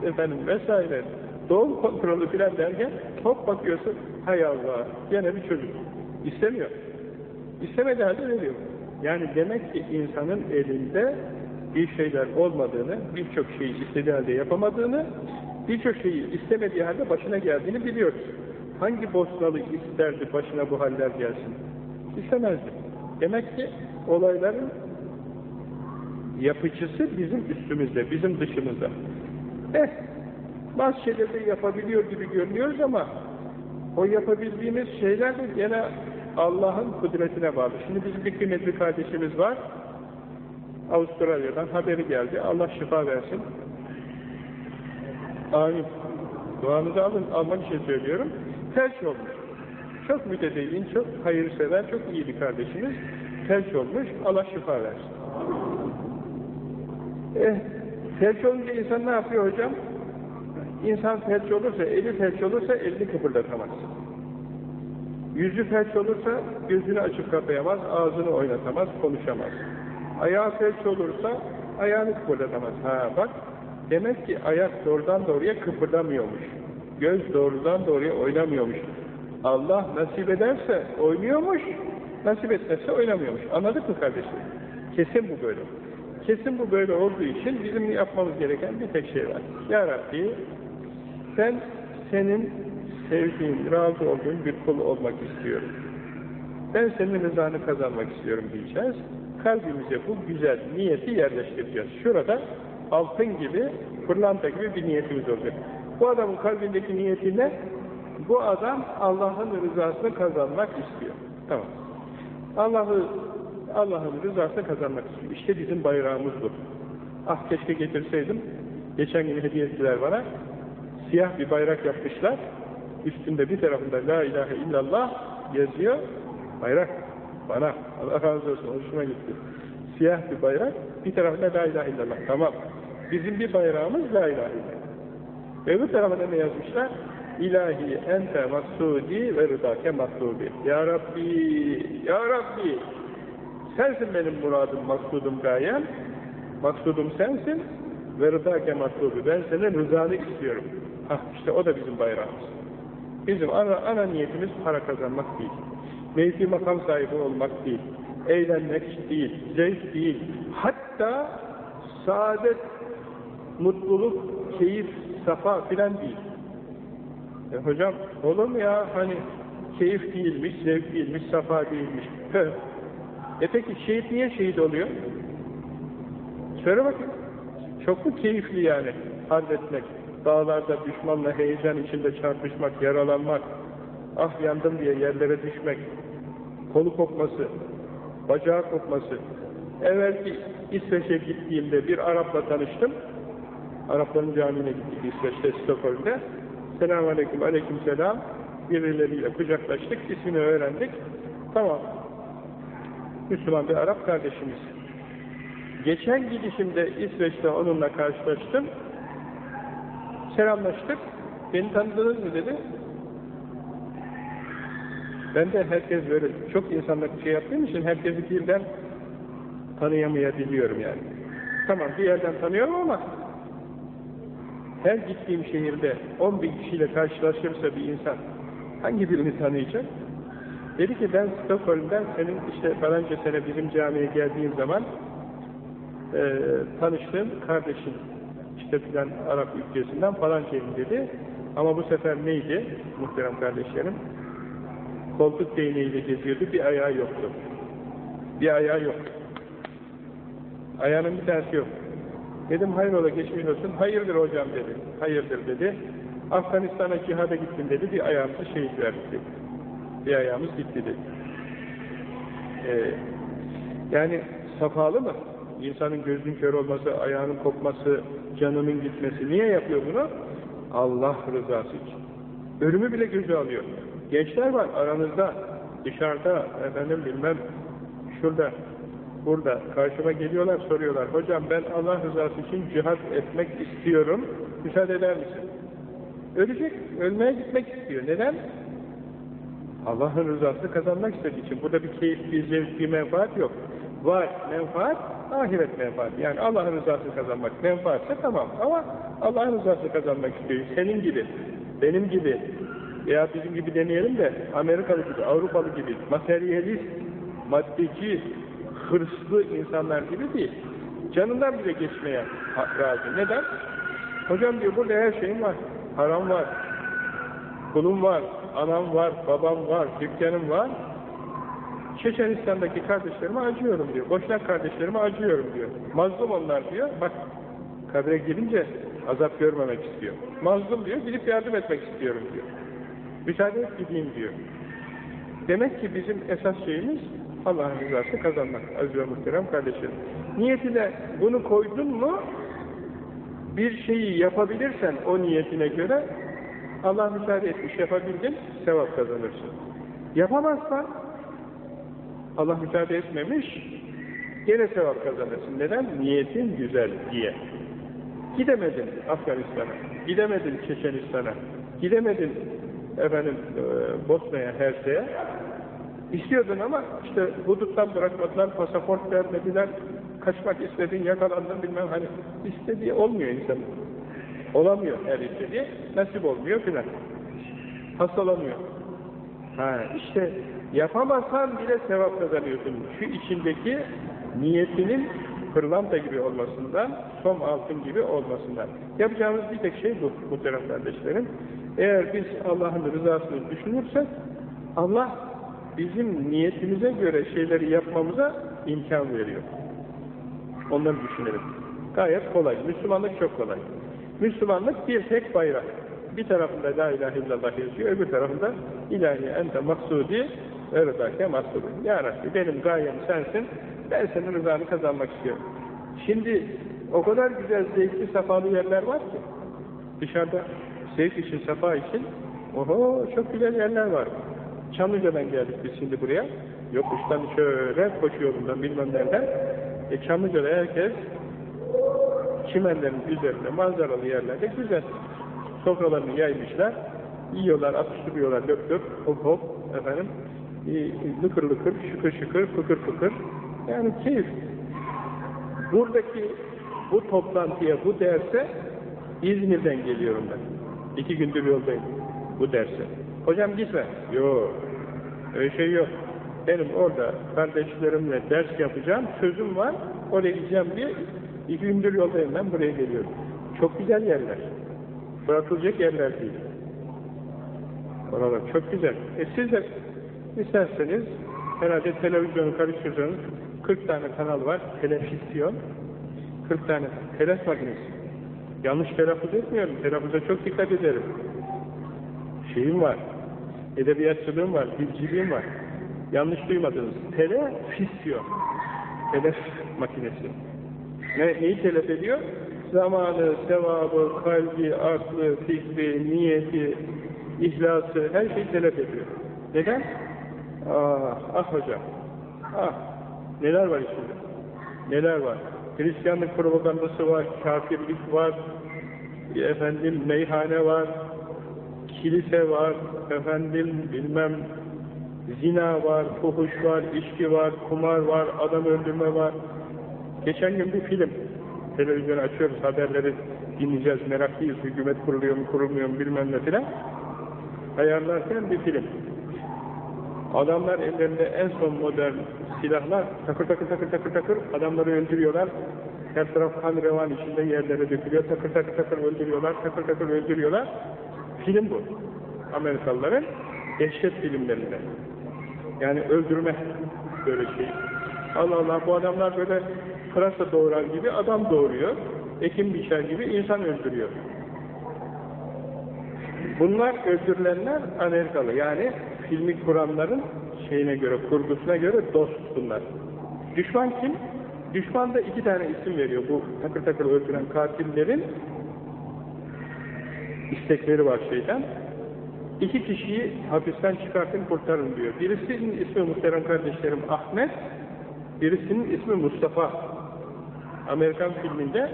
efendim vesaire, doğum kontrolü filan derken hop bakıyorsun, hay Allah, gene bir çocuk. İstemiyor. İstemediği halde veriyor. Yani demek ki insanın elinde bir şeyler olmadığını, birçok şeyi istediği halde yapamadığını, birçok şeyi istemediği halde başına geldiğini biliyoruz. Hangi Bosnalı isterdi başına bu haller gelsin? İstemezdi. Demek ki olayların yapıcısı bizim üstümüzde, bizim dışımızda. Eh, bazı şeyleri yapabiliyor gibi görünüyoruz ama o yapabildiğimiz şeyler de gene Allah'ın kudretine bağlı. Şimdi bizim bir kıymetli kardeşimiz var. Avustralya'dan haberi geldi. Allah şifa versin. Amin. Duanızı alın, almak için söylüyorum. Felç olmuş. Çok mütedeyyin, çok hayırsever, çok iyi bir kardeşimiz. Felç olmuş, Allah şifa versin. Eh, felç olunca insan ne yapıyor hocam? İnsan felç olursa, eli felç olursa elini kıpırdatamaz. Yüzü felç olursa gözünü açıp kapayamaz, ağzını oynatamaz, konuşamaz. Ayağı felç olursa ayağını kıpırdatamaz. Ha bak, demek ki ayak doğrudan doğruya kıpırdamıyormuş. Göz doğrudan doğruya oynamıyormuş. Allah nasip ederse oynuyormuş, nasip etmezse oynamıyormuş. Anladık mı kardeşim? Kesin bu böyle. Kesin bu böyle olduğu için bizim yapmamız gereken bir tek şey var. Ya Rabbi, ben senin sevdiğin, razı olduğun bir kul olmak istiyorum. Ben senin rızanı kazanmak istiyorum diyeceğiz. Kalbimize bu güzel niyeti yerleştireceğiz. Şurada altın gibi, pırlanta gibi bir niyetimiz olacak. Bu adamın kalbindeki niyeti ne? Bu adam Allah'ın rızasını kazanmak istiyor. Tamam. Allah'ı Allah'ın rızasını kazanmak istiyor. İşte bizim bayrağımız bu. Ah keşke getirseydim. Geçen gün hediye ettiler bana. Siyah bir bayrak yapmışlar. Üstünde bir tarafında La ilahe illallah yazıyor. Bayrak. Bana. Allah razı olsun. Hoşuma gitti. Siyah bir bayrak. Bir tarafında La ilahe illallah. Tamam. Bizim bir bayrağımız La ilahe illallah. Öbür tarafında ne yazmışlar? İlahi ente maksudi ve rıdake maksubi. Ya Rabbi, Ya Rabbi, sensin benim muradım, maksudum gayem, maksudum sensin ve rıdake maksubi. Ben senin rızanı istiyorum. Hah işte o da bizim bayrağımız. Bizim ana, ana niyetimiz para kazanmak değil. Mevki makam sahibi olmak değil. Eğlenmek değil, zevk değil. Hatta saadet, mutluluk, keyif, safa filan değil. E hocam olur mu ya hani keyif değilmiş, zevk değilmiş, safa değilmiş. E peki şehit niye şehit oluyor? Söyle bakayım. Çok mu keyifli yani harp etmek? Dağlarda düşmanla heyecan içinde çarpışmak, yaralanmak, ah yandım diye yerlere düşmek, kolu kopması, bacağı kopması. Evvelki İsveç'e gittiğimde bir Arap'la tanıştım. Arapların camiine gittik İsveç'te, Stockholm'de. Selamun Aleyküm, Aleyküm Selam. Birileriyle kucaklaştık, ismini öğrendik. Tamam. Müslüman bir Arap kardeşimiz. Geçen gidişimde İsveç'te onunla karşılaştım. Selamlaştık. Beni tanıdınız mı dedi. Ben de herkes böyle çok insanla şey yaptığım için herkesi birden tanıyamayabiliyorum yani. Tamam bir yerden tanıyorum ama her gittiğim şehirde 10 bin kişiyle karşılaşırsa bir insan hangi birini tanıyacak? Dedi ki ben Stockholm'den senin işte falanca sene bizim camiye geldiğin zaman e, tanıştığım kardeşin işte filan Arap ülkesinden falancayım dedi. Ama bu sefer neydi muhterem kardeşlerim? Koltuk değneğiyle geziyordu, bir ayağı yoktu. Bir ayağı yok. Ayağının bir tanesi yok. Dedim hayrola geçmiş olsun. Hayırdır hocam dedi. Hayırdır dedi. Afganistan'a cihada gittim dedi. Bir ayağımızı şehit verdik. Bir ayağımız gitti dedi. Ee, yani safalı mı? İnsanın gözünün kör olması, ayağının kopması, canının gitmesi. Niye yapıyor bunu? Allah rızası için. Ölümü bile gözü alıyor. Gençler var aranızda, dışarıda, efendim bilmem, şurada, burada karşıma geliyorlar, soruyorlar. Hocam ben Allah rızası için cihat etmek istiyorum. Müsaade eder misin? Ölecek, ölmeye gitmek istiyor. Neden? Allah'ın rızasını kazanmak istediği için. Burada bir keyif, bir zevk, bir menfaat yok. Var menfaat, ahiret menfaati. Yani Allah'ın rızasını kazanmak menfaatse tamam. Ama Allah'ın rızasını kazanmak istiyor. Senin gibi, benim gibi veya bizim gibi demeyelim de Amerikalı gibi, Avrupalı gibi, materyalist, maddeci, hırslı insanlar gibi değil. Canından bile geçmeye razı. Neden? Hocam diyor burada her şeyim var. Haram var. Kulum var. Anam var. Babam var. Dükkanım var. Çeçenistan'daki kardeşlerime acıyorum diyor. Boşnak kardeşlerime acıyorum diyor. Mazlum onlar diyor. Bak kabre girince azap görmemek istiyor. Mazlum diyor. Gidip yardım etmek istiyorum diyor. Müsaade et gideyim diyor. Demek ki bizim esas şeyimiz Allah'ın rızasını kazanmak. Aziz ve muhterem kardeşlerim. Niyetine bunu koydun mu bir şeyi yapabilirsen o niyetine göre Allah müsaade etmiş yapabildin sevap kazanırsın. Yapamazsan Allah müsaade etmemiş gene sevap kazanırsın. Neden? Niyetin güzel diye. Gidemedin Afganistan'a, gidemedin Çeçenistan'a, gidemedin efendim e, Bosna'ya, Herse'ye. İstiyordun ama işte huduttan bırakmadılar, pasaport vermediler, kaçmak istedin, yakalandın bilmem hani istediği olmuyor insan. Olamıyor her istediği, nasip olmuyor filan. Hastalanıyor. Ha işte yapamazsan bile sevap kazanıyorsun. Şu içindeki niyetinin pırlanta gibi olmasından, som altın gibi olmasından. Yapacağımız bir tek şey bu muhterem kardeşlerim. Eğer biz Allah'ın rızasını düşünürsek, Allah bizim niyetimize göre şeyleri yapmamıza imkan veriyor. Onları düşünelim. Gayet kolay. Müslümanlık çok kolay. Müslümanlık bir tek bayrak. Bir tarafında La ilahe illallah yazıyor, öbür tarafında ilahi ente maksudi ve rızake maksudi. Ya Rabbi benim gayem sensin, ben senin rızanı kazanmak istiyorum. Şimdi o kadar güzel zevkli safalı yerler var ki dışarıda zevk için, safa için oho çok güzel yerler var. Çamlıca'dan geldik biz şimdi buraya. Yokuştan şöyle koşu yolundan bilmem nereden. E Çamlıca'da herkes çimenlerin üzerinde manzaralı yerlerde güzel. Sofralarını yaymışlar. Yiyorlar, atıştırıyorlar löp löp, hop hop efendim. Lıkır lıkır, şıkır şıkır, fıkır fıkır. Yani keyif. Buradaki bu toplantıya, bu derse İzmir'den geliyorum ben. İki gündür yoldayım bu derse. Hocam gitme. Yok. Öyle şey yok. Benim orada kardeşlerimle ders yapacağım, sözüm var. Oraya gideceğim diye iki gündür yoldayım ben buraya geliyorum. Çok güzel yerler. Bırakılacak yerler değil. Oralar çok güzel. E siz de isterseniz herhalde televizyonu karıştırsanız 40 tane kanal var. Televizyon. 40 tane. Telef makinesi. Yanlış telaffuz etmiyorum. Telaffuza çok dikkat ederim. Şeyim var. Edebiyatçılığım var. Dilciliğim var. Yanlış duymadınız. Telefisyon. Telef makinesi. Ne, neyi telef ediyor? Zamanı, sevabı, kalbi, aklı, fikri, niyeti, ihlası, her şeyi telef ediyor. Neden? Ah, ah hocam. Ah, neler var içinde? Neler var? Hristiyanlık propagandası var, kafirlik var, efendim meyhane var, kilise var, efendim bilmem zina var, fuhuş var, içki var, kumar var, adam öldürme var. Geçen gün bir film, televizyonu açıyoruz, haberleri dinleyeceğiz, meraklıyız, hükümet kuruluyor mu, kurulmuyor mu bilmem ne filan. Ayarlarken bir film. Adamlar ellerinde en son modern silahlar takır takır takır takır takır adamları öldürüyorlar. Her taraf kan revan içinde yerlere dökülüyor. Takır takır takır öldürüyorlar. Takır takır öldürüyorlar. Film bu. Amerikalıların dehşet filmlerinde. Yani öldürme böyle şey. Allah Allah bu adamlar böyle pırasa doğurar gibi adam doğuruyor. Ekim biçer gibi insan öldürüyor. Bunlar öldürülenler Amerikalı. Yani filmi kuranların şeyine göre, kurgusuna göre dost bunlar. Düşman kim? Düşman da iki tane isim veriyor. Bu takır takır öldüren katillerin istekleri var şeyden. İki kişiyi hapisten çıkartın kurtarın diyor. Birisinin ismi muhterem kardeşlerim Ahmet, birisinin ismi Mustafa. Amerikan filminde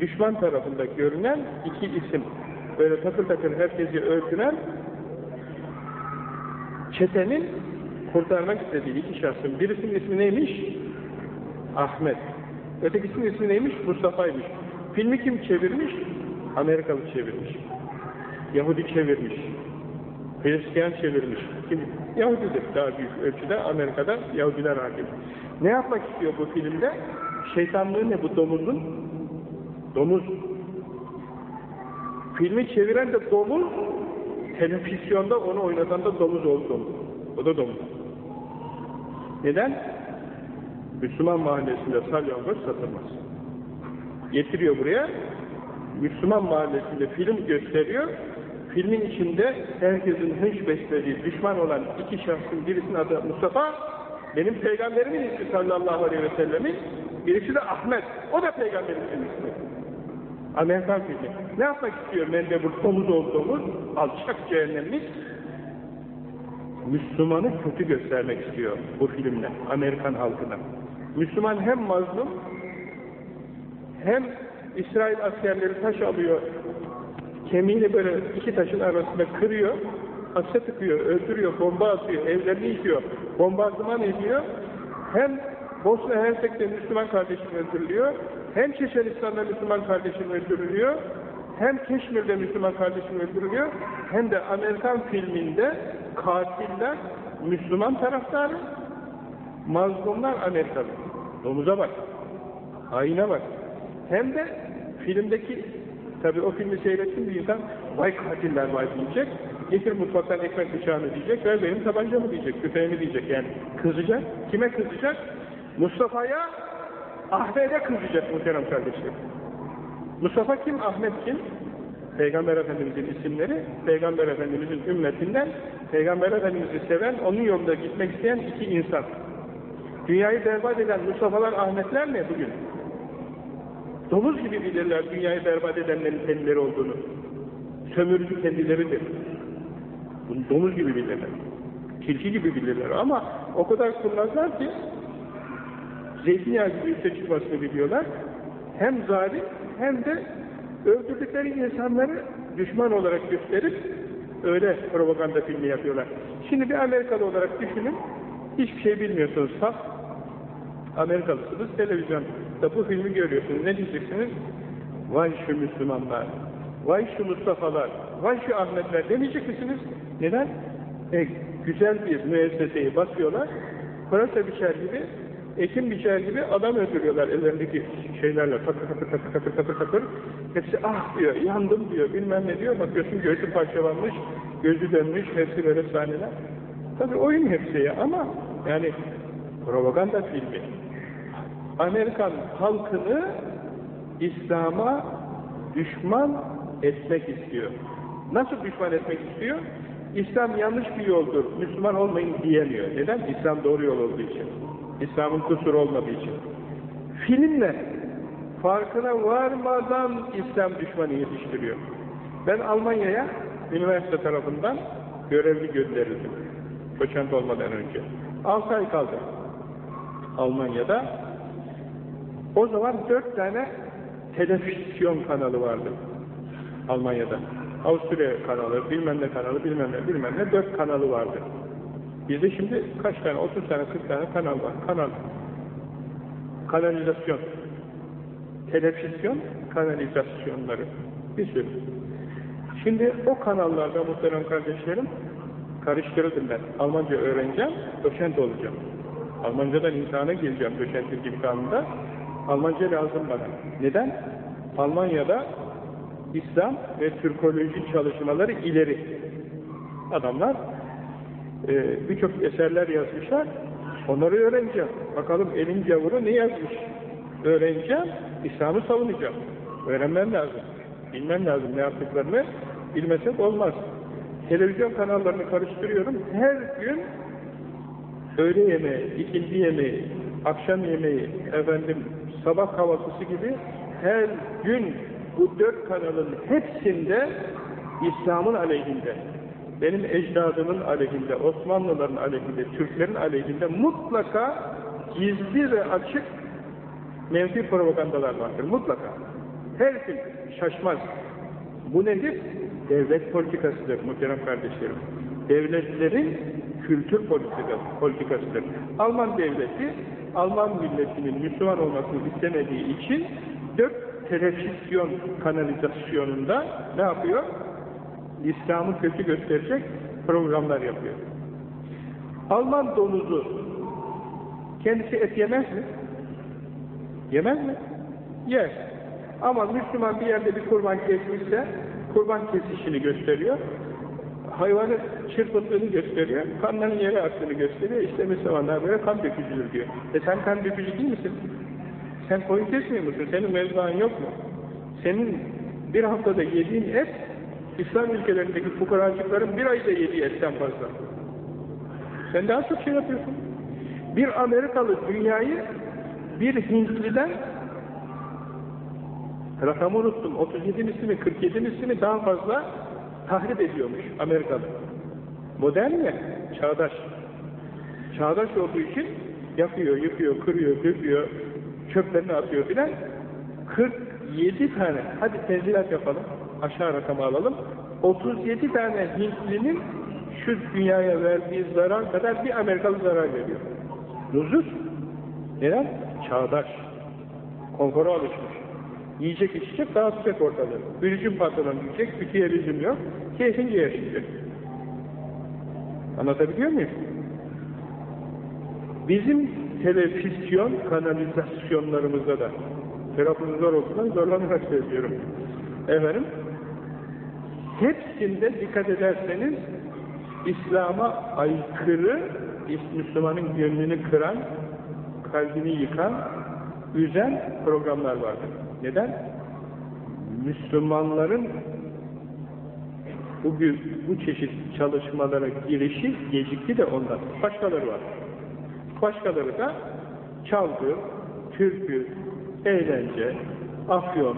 düşman tarafında görünen iki isim. Böyle takır takır herkesi öldüren çetenin kurtarmak istediği iki şahsın. Birisinin ismi neymiş? Ahmet. Ötekisinin ismi neymiş? Mustafa'ymış. Filmi kim çevirmiş? Amerikalı çevirmiş. Yahudi çevirmiş. Hristiyan çevirmiş. Kim? Yahudidir daha büyük ölçüde. Amerika'da Yahudiler hakim. Ne yapmak istiyor bu filmde? Şeytanlığı ne bu domuzun? Domuz. Filmi çeviren de domuz, televizyonda onu oynatan da domuz oldu. O da domuz. Neden? Müslüman mahallesinde salyangoz satılmaz. Getiriyor buraya, Müslüman mahallesinde film gösteriyor, filmin içinde herkesin hınç beslediği, düşman olan iki şahsın birisinin adı Mustafa, benim peygamberimin ismi sallallahu aleyhi ve sellemin, birisi de Ahmet, o da peygamberimizin ismi. Amerikan filmi. Ne yapmak istiyor mendebur, domuz olduğumuz, alçak cehennemlik, Müslümanı kötü göstermek istiyor bu filmle, Amerikan halkına. Müslüman hem mazlum, hem İsrail askerleri taş alıyor, kemiğini böyle iki taşın arasında kırıyor, hapse tıkıyor, öldürüyor, bomba atıyor, evlerini yıkıyor, bombardıman ediyor. Hem Bosna Hersek'te Müslüman kardeşim öldürülüyor, hem Çeçenistan'da Müslüman kardeşim öldürülüyor, hem Keşmir'de Müslüman kardeşim öldürülüyor, hem de Amerikan filminde katiller Müslüman taraftarı, mazlumlar Amerikalı. Domuza bak, haine bak. Hem de filmdeki, tabi o filmi seyretsin bir insan, vay katiller vay diyecek, getir mutfaktan ekmek bıçağını diyecek, ver benim tabancamı diyecek, tüfeğimi diyecek yani. Kızacak. Kime kızacak? Mustafa'ya, Ahmet'e kızacak muhterem kardeşlerim. Mustafa kim, Ahmet kim? Peygamber Efendimiz'in isimleri, Peygamber Efendimiz'in ümmetinden, Peygamber Efendimiz'i seven, onun yolunda gitmek isteyen iki insan. Dünyayı berbat eden Mustafa'lar, Ahmetler ne bugün? Domuz gibi bilirler dünyayı berbat edenlerin kendileri olduğunu. Sömürücü kendileridir. Bunu domuz gibi bilirler. Tilki gibi bilirler ama o kadar kurnazlar ki zeytinyağı gibi üste çıkmasını biliyorlar. Hem zalim hem de öldürdükleri insanları düşman olarak gösterip öyle propaganda filmi yapıyorlar. Şimdi bir Amerikalı olarak düşünün, hiçbir şey bilmiyorsunuz, saf Amerikalısınız, televizyonda bu filmi görüyorsunuz. Ne diyeceksiniz? Vay şu Müslümanlar, vay şu Mustafa'lar, vay şu Ahmetler demeyecek misiniz? Neden? E, güzel bir müesseseyi basıyorlar, pırasa biçer gibi, ekim biçer gibi adam öldürüyorlar ellerindeki şeylerle, takır takır takır takır takır takır. Hepsi ah diyor, yandım diyor, bilmem ne diyor, bakıyorsun göğsü parçalanmış, gözü dönmüş, hepsi böyle sahneler. Tabi oyun hepsi ya ama yani propaganda filmi. Amerikan halkını İslam'a düşman etmek istiyor. Nasıl düşman etmek istiyor? İslam yanlış bir yoldur, Müslüman olmayın diyemiyor. Neden? İslam doğru yol olduğu için. İslam'ın kusur olmadığı için. Filmle farkına varmadan İslam düşmanı yetiştiriyor. Ben Almanya'ya üniversite tarafından görevli gönderildim. Doçent olmadan önce. 6 ay kaldım. Almanya'da. O zaman dört tane televizyon kanalı vardı. Almanya'da. Avusturya kanalı, bilmem ne kanalı, bilmem ne, bilmem ne, dört kanalı vardı. Bizde şimdi kaç tane, 30 tane, 40 tane kanal var. Kanal. Kanalizasyon. Televizyon kanalizasyonları. Bir sürü. Şimdi o kanallarda muhterem kardeşlerim Karıştırıldım ben. Almanca öğreneceğim, doçent olacağım. Almancadan imtihana gireceğim doçentlik imtihanında. Almanca lazım bana. Neden? Almanya'da İslam ve Türkoloji çalışmaları ileri. Adamlar e, birçok eserler yazmışlar. Onları öğreneceğim. Bakalım elin gavuru ne yazmış? Öğreneceğim, İslam'ı savunacağım. Öğrenmem lazım. Bilmem lazım ne yaptıklarını. Bilmesek olmaz. Televizyon kanallarını karıştırıyorum. Her gün öğle yemeği, ikindi yemeği, akşam yemeği, efendim sabah kahvaltısı gibi her gün bu dört kanalın hepsinde İslam'ın aleyhinde, benim ecdadımın aleyhinde, Osmanlıların aleyhinde, Türklerin aleyhinde mutlaka gizli ve açık menfi propagandalar vardır. Mutlaka. Her kim şaşmaz. Bu nedir? Devlet politikasıdır muhterem kardeşlerim. Devletlerin kültür politikasıdır. Alman devleti, Alman milletinin Müslüman olmasını istemediği için dört televizyon kanalizasyonunda ne yapıyor? İslam'ı kötü gösterecek programlar yapıyor. Alman donuzu kendisi et yemez mi? Yemez mi? Yer. Ama Müslüman bir yerde bir kurban kesmişse kurban kesişini gösteriyor. Hayvanı çırpıldığını gösteriyor. Kanların yere aktığını gösteriyor. İşte Müslümanlar böyle kan dökücüdür diyor. E sen kan dökücü değil misin? Sen koyun kesmiyor musun? Senin mevzuan yok mu? Senin bir haftada yediğin et İslam ülkelerindeki fukaracıkların bir ayda yediği etten fazla. Sen daha çok şey yapıyorsun. Bir Amerikalı dünyayı bir Hintliden rakamı unuttum, 37 misli mi, 47 misli mi daha fazla tahrip ediyormuş Amerikalı. Modern mi? Çağdaş. Çağdaş olduğu için yakıyor, yıkıyor, kırıyor, döküyor, çöplerini atıyor filan. 47 tane, hadi tenzilat yapalım, aşağı rakamı alalım. 37 tane Hintlinin şu dünyaya verdiği zarar kadar bir Amerikalı zarar veriyor. Nuzur. Neden? Çağdaş. Konfora alışmış. Yiyecek içecek dağıtacak ortalığı. Bürücün patron diyecek, bütüyerizm yok. Keyfince yaşayacak. Anlatabiliyor muyum? Bizim televizyon kanalizasyonlarımızda da zor olduğundan zorlanarak söylüyorum. Efendim, hepsinde dikkat ederseniz İslam'a aykırı, Müslümanın gönlünü kıran, kalbini yıkan, üzen programlar vardır. Neden? Müslümanların bugün bu çeşit çalışmalara girişi gecikti de ondan. Başkaları var. Başkaları da çalgı, türkü, eğlence, afyon,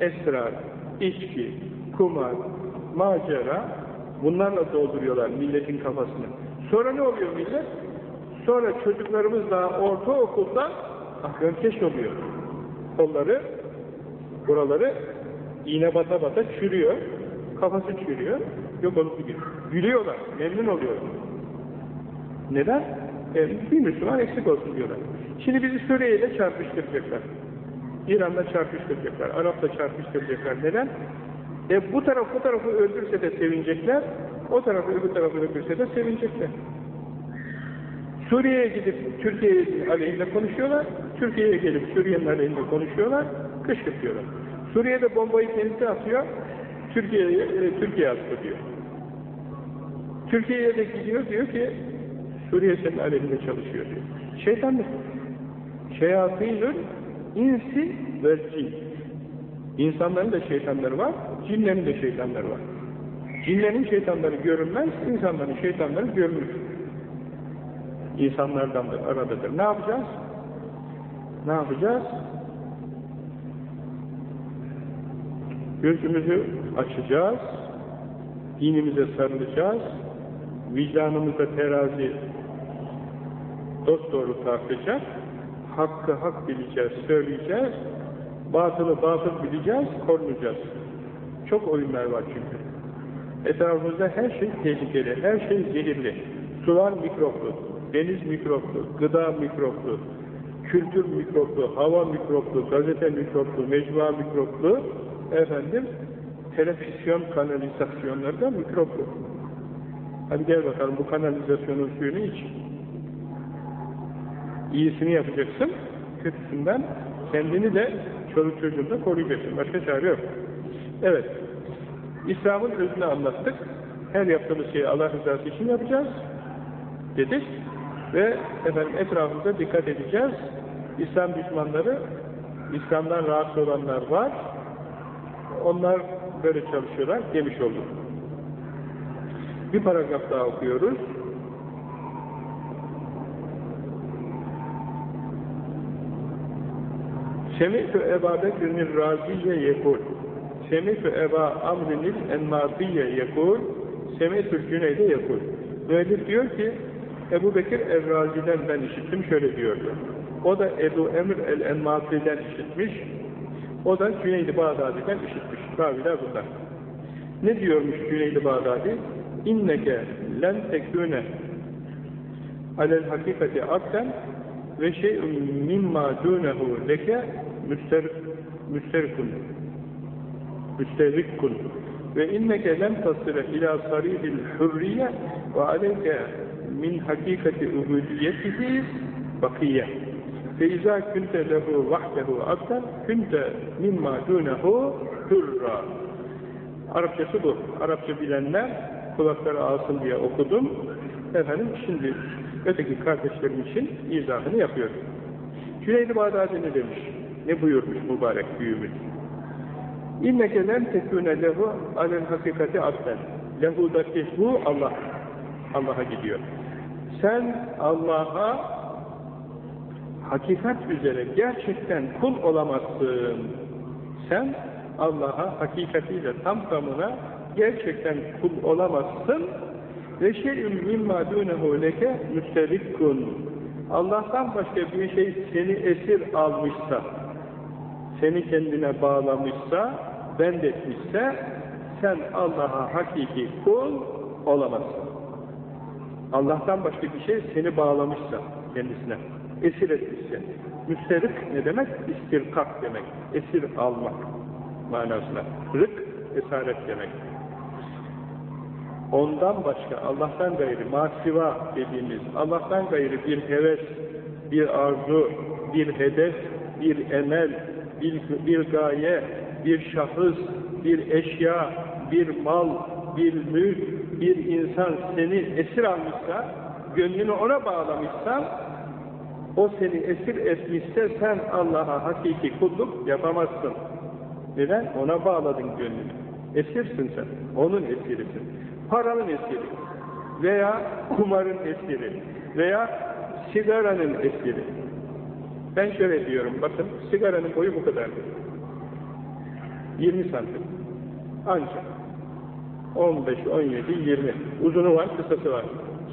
esrar, içki, kumar, macera bunlarla dolduruyorlar milletin kafasını. Sonra ne oluyor millet? Sonra çocuklarımız daha ortaokulda ahrenkeş oluyor. Kolları, buraları iğne bata bata çürüyor. Kafası çürüyor. Yok olup gidiyor. Gülüyorlar. Memnun oluyor. Neden? E, bir Müslüman eksik olsun diyorlar. Şimdi bizi Suriye ile çarpıştıracaklar. İran'la çarpıştıracaklar. Arap'la çarpıştıracaklar. Neden? E bu taraf bu tarafı öldürse de sevinecekler. O tarafı öbür tarafı öldürse de sevinecekler. Suriye'ye gidip Türkiye aleyhinde konuşuyorlar. Türkiye'ye gelip Suriye'nin aleyhinde konuşuyorlar. Kışkırtıyorlar. Suriye'de bombayı kendisi atıyor. Türkiye'ye e, Türkiye attı diyor. Türkiye'ye de gidiyor diyor ki Suriye senin aleyhinde çalışıyor diyor. Şeytanlık. Şeyatînül insi ve cin. İnsanların da şeytanları var, cinlerin de şeytanları var. Cinlerin şeytanları görünmez, insanların şeytanları görünür. İnsanlardan da aradadır. Ne yapacağız? Ne yapacağız? Gözümüzü açacağız, dinimize sarılacağız, vicdanımızda terazi dosdoğru tartacak, hakkı hak bileceğiz, söyleyeceğiz, batılı batıl bileceğiz, korunacağız. Çok oyunlar var çünkü. Etrafımızda her şey tehlikeli, her şey zehirli. Sular mikroplu, deniz mikroplu, gıda mikroplu, kültür mikroplu, hava mikroplu, gazete mikroplu, mecmua mikroplu, efendim, televizyon kanalizasyonları da mikroplu. Hadi gel bakalım bu kanalizasyonun suyunu iç. İyisini yapacaksın, kötüsünden kendini de çoluk çocuğunu da koruyacaksın. Başka çare yok. Evet, İslam'ın özünü anlattık. Her yaptığımız şeyi Allah rızası için yapacağız dedik ve efendim etrafımıza dikkat edeceğiz. İslam düşmanları, İslam'dan rahatsız olanlar var. Onlar böyle çalışıyorlar demiş olduk. Bir paragraf daha okuyoruz. Semi'tu Eba Bekir'in Raziye yekul Semi'tu Eba Amrinil Enmatiye yekul Semi'tu Cüneyde yekul Müellif diyor ki Ebu Bekir Errazi'den ben işittim şöyle diyordu. O da Ebu Emr el-Enmati'den işitmiş. O da Cüneyd-i Bağdadi'den işitmiş. Raviler bunlar. Ne diyormuş Cüneyd-i Bağdadi? İnneke len tekûne alel hakikati abden ve şey'un mimma dûnehu leke müsterikun müsterikun ve inneke lem tasire ila saridil hürriye ve aleyke min hakikati ubudiyetihi bakiye fe izâ künte lehu vahdehu abden künte mimma dûnehu hürra Arapçası bu. Arapça bilenler kulakları alsın diye okudum. Efendim şimdi öteki kardeşlerim için izahını yapıyorum. Cüneyd-i Bağdadi ne demiş? Ne buyurmuş mübarek büyüğümüz? İnneke lem tekûne lehu alel hakikati abden. Lehudaki bu Allah. Allah'a gidiyor. Sen Allah'a hakikat üzere gerçekten kul olamazsın. Sen Allah'a hakikatiyle tam tamına gerçekten kul olamazsın ve şey'ün mimma dûnehu leke müstelikkun Allah'tan başka bir şey seni esir almışsa seni kendine bağlamışsa bendetmişse sen Allah'a hakiki kul olamazsın. Allah'tan başka bir şey seni bağlamışsa kendisine, esir etmişse. Müsterik ne demek? İstirkak demek. Esir almak manasına. Rık, esaret demek. Ondan başka, Allah'tan gayrı, masiva dediğimiz, Allah'tan gayrı bir heves, bir arzu, bir hedef, bir emel, bir, bir gaye, bir şahıs, bir eşya, bir mal, bir mülk, bir insan seni esir almışsa, gönlünü ona bağlamışsan, o seni esir etmişse sen Allah'a hakiki kulluk yapamazsın. Neden? Ona bağladın gönlünü. Esirsin sen. Onun esirisin. Paranın esiri. Veya kumarın esiri. Veya sigaranın esiri. Ben şöyle diyorum, bakın sigaranın boyu bu kadar. 20 santim. Ancak. 15, 17, 20. Uzunu var, kısası var.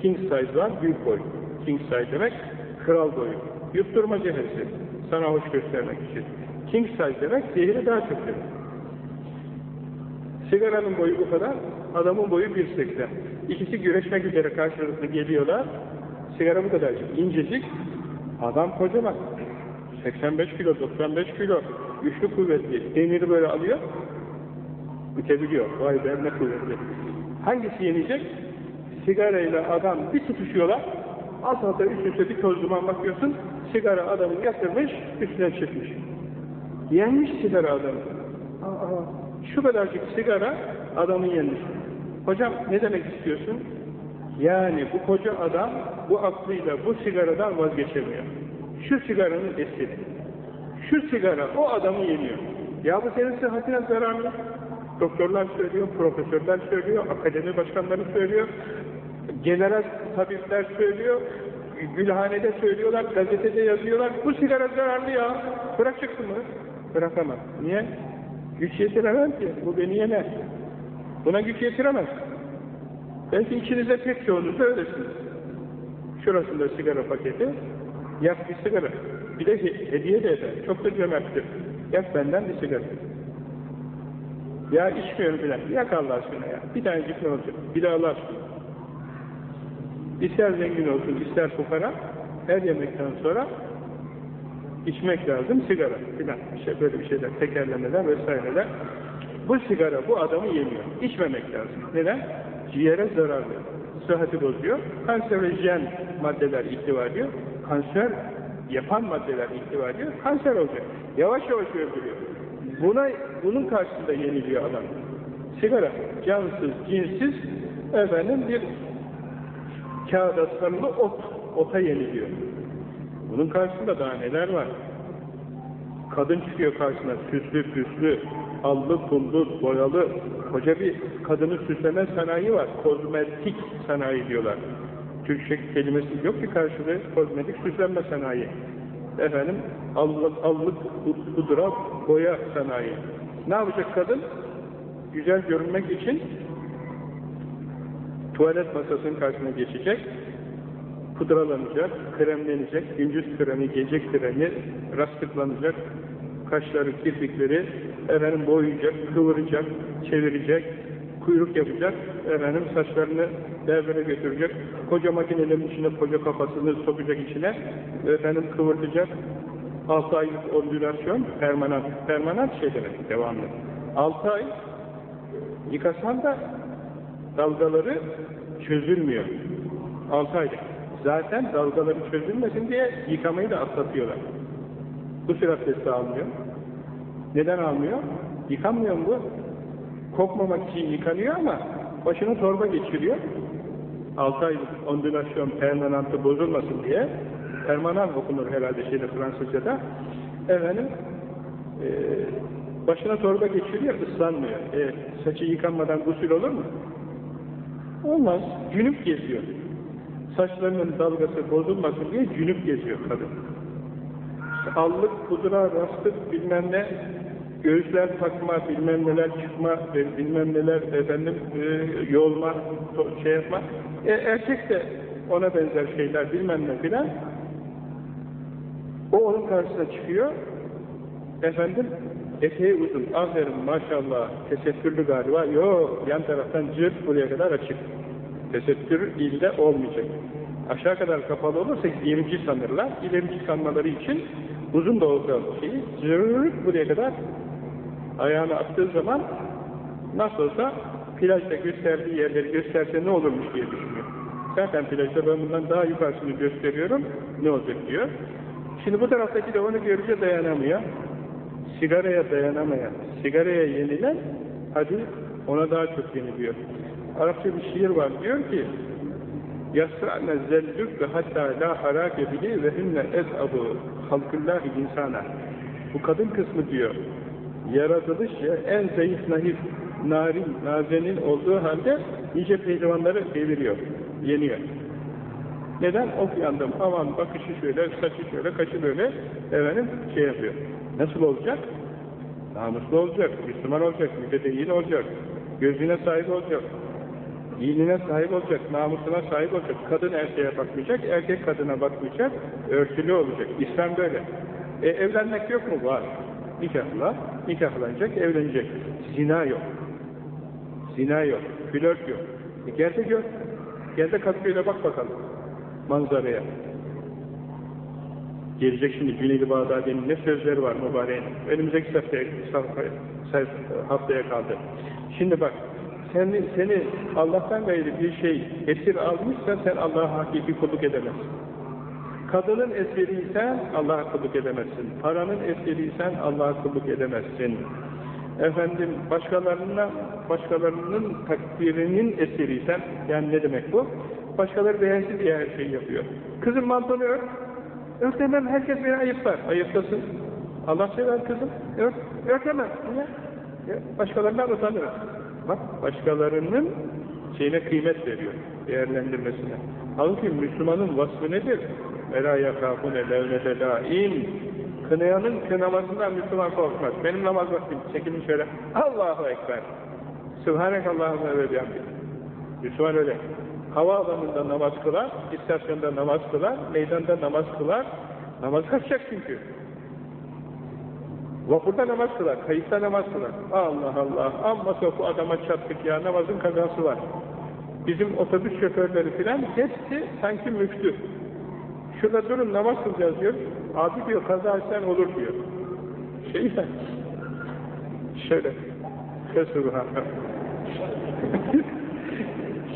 King size var, büyük boy. King size demek, kral boyu. Yutturma cehesi. Sana hoş göstermek için. King size demek, zehri daha çok demek. Sigaranın boyu bu kadar, adamın boyu 1.80. İkisi güreşmek üzere karşılıklı geliyorlar. Sigara bu kadar incecik, adam kocaman. 85 kilo, 95 kilo, güçlü kuvvetli. Demiri böyle alıyor, ütebiliyor. Vay be ne kuvvetli. Hangisi yenecek? Sigarayla adam bir tutuşuyorlar, alt alta üst üste bir toz duman bakıyorsun, sigara adamı yatırmış, üstüne çıkmış. Yenmiş sigara adamı. Aa, şu kadarcık sigara adamı yenmiş. Hocam ne demek istiyorsun? Yani bu koca adam bu aklıyla bu sigaradan vazgeçemiyor. Şu sigaranın esiri. Şu sigara o adamı yeniyor. Ya bu senin sıhhatine zararlı. Doktorlar söylüyor, profesörler söylüyor, akademi başkanları söylüyor, general tabipler söylüyor, gülhanede söylüyorlar, gazetede yazıyorlar. Bu sigara zararlı ya. Bırakacaksın mı? Bırakamam. Niye? Güç yetiremem ki. Bu beni yener. Buna güç yetiremez. Belki içinizde pek çoğunuz da öylesiniz. Şurasında sigara paketi, yak bir sigara. Bir de hediye de eder. Çok da cömerttir. Yak benden bir sigara. Ya içmiyorum bile. Yak Allah aşkına ya. Bir tanecik ne olacak? Bir de Allah aşkına. İster zengin olsun, ister fukara, her yemekten sonra içmek lazım, sigara filan. İşte böyle bir şeyler, tekerlemeler vesaireler. Bu sigara bu adamı yemiyor. İçmemek lazım. Neden? Ciğere zararlı. sıhhati bozuyor. Kanserojen maddeler ihtiva ediyor. Kanser yapan maddeler ihtiva ediyor. Kanser olacak. Yavaş yavaş öldürüyor. Buna, bunun karşısında yeniliyor adam. Sigara, cansız, cinsiz, efendim bir kağıda sarılı ot, ota yeniliyor. Bunun karşısında daha neler var? Kadın çıkıyor karşısına, süslü püslü, allı, pullu, boyalı, koca bir kadını süsleme sanayi var. Kozmetik sanayi diyorlar. Türkçe kelimesi yok ki karşılığı kozmetik süslenme sanayi. Efendim, allık, allık, pudra, boya sanayi. Ne yapacak kadın? Güzel görünmek için tuvalet masasının karşısına geçecek, pudralanacak, kremlenecek, gündüz kremi, gece kremi, rastıklanacak, kaşları, kirpikleri efendim boyayacak, kıvıracak, çevirecek, kuyruk yapacak, efendim saçlarını berbere götürecek, koca makinelerin içine koca kafasını sokacak içine, efendim kıvırtacak, 6 aylık ondülasyon, permanent, permanent şey demek, devamlı. 6 ay yıkasan da dalgaları çözülmüyor. 6 aylık. Zaten dalgaları çözülmesin diye yıkamayı da atlatıyorlar. Bu süre abdesti almıyor. Neden almıyor? Yıkanmıyor mu bu? Kokmamak için yıkanıyor ama başına torba geçiriyor. 6 aylık ondülasyon permanentı bozulmasın diye permanent okunur herhalde şeyde Fransızca'da. Efendim e, başına torba geçiriyor, ıslanmıyor. E, saçı yıkanmadan gusül olur mu? Olmaz. Cünüp geziyor. Saçlarının dalgası bozulmasın diye cünüp geziyor kadın. Allık, pudra, rastık bilmem ne, göğüsler takma, bilmem neler çıkma, bilmem neler efendim e, yolma, şey yapma. E, erkek de ona benzer şeyler bilmem ne filan. O onun karşısına çıkıyor. Efendim eteği uzun, aferin maşallah, tesettürlü galiba. Yok, yan taraftan cırt buraya kadar açık. Tesettür ilde olmayacak. Aşağı kadar kapalı olursa giyimci sanırlar. İlerici sanmaları için uzun da olsa şeyi cırt buraya kadar ayağını attığı zaman nasıl olsa plajda gösterdiği yerleri gösterse ne olurmuş diye düşünüyor. Zaten plajda ben bundan daha yukarısını gösteriyorum, ne olacak diyor. Şimdi bu taraftaki de onu görünce dayanamıyor. Sigaraya dayanamayan, sigaraya yenilen, hadi ona daha çok yeniliyor. Arapça bir şiir var, diyor ki, يَسْرَعْنَ زَلْدُكَ hatta la حَرَاكَ بِلِي وَهِنَّ اَزْعَبُ خَلْقِ اللّٰهِ insana. Bu kadın kısmı diyor, yaratılış ya en zayıf, nahif, narin, nazenin olduğu halde nice pehlivanları deviriyor, yeniyor. Neden? Of yandım, aman bakışı şöyle, saçı şöyle, kaşı böyle, efendim şey yapıyor. Nasıl olacak? Namuslu olacak, Müslüman olacak, mütedeyin olacak, gözüne sahip olacak, dinine sahip olacak, namusuna sahip olacak. Kadın erkeğe bakmayacak, erkek kadına bakmayacak, örtülü olacak. İslam böyle. E, evlenmek yok mu? Var. Nikahla, nikahlanacak, evlenecek. Zina yok. Zina yok, flört yok. E, gel de gör. Gel de katkıyla bak bakalım manzaraya. Gelecek şimdi Cüneydi Bağdadi'nin ne sözleri var mübareğin. Önümüzdeki haftaya, haftaya kaldı. Şimdi bak, seni, seni Allah'tan gayrı bir şey esir almışsa sen Allah'a hakiki kulluk edemezsin. Kadının esiriysen Allah'a kulluk edemezsin. Paranın esiriysen Allah'a kulluk edemezsin. Efendim başkalarına, başkalarının takdirinin esiriysen, yani ne demek bu? Başkaları beğensin diye her şeyi yapıyor. Kızım mantonu ört. Ört demem herkes beni ayıplar. Ayıptasın. Allah sever kızım. Ört. Örtemem. Niye? Başkalarından utanırız. Bak başkalarının şeyine kıymet veriyor. Değerlendirmesine. Halbuki Müslümanın vasfı nedir? Vela yakâfune levnete daim. Kınayanın kınamasından Müslüman korkmaz. Benim namaz vaktim. Çekilin şöyle. Allahu Ekber. Sübhanekallahümme ve bihamdik. Müslüman öyle. Havaalanında namaz kılar, istasyonda namaz kılar, meydanda namaz kılar. Namaz kaçacak çünkü. Vapurda namaz kılar, kayıkta namaz kılar. Allah Allah, amma soku adama çattık ya, namazın kazası var. Bizim otobüs şoförleri filan hepsi sanki müftü. Şurada durun namaz kılacağız diyor. Abi diyor kaza sen olur diyor. Şey sen. Şöyle. Fesubhanallah.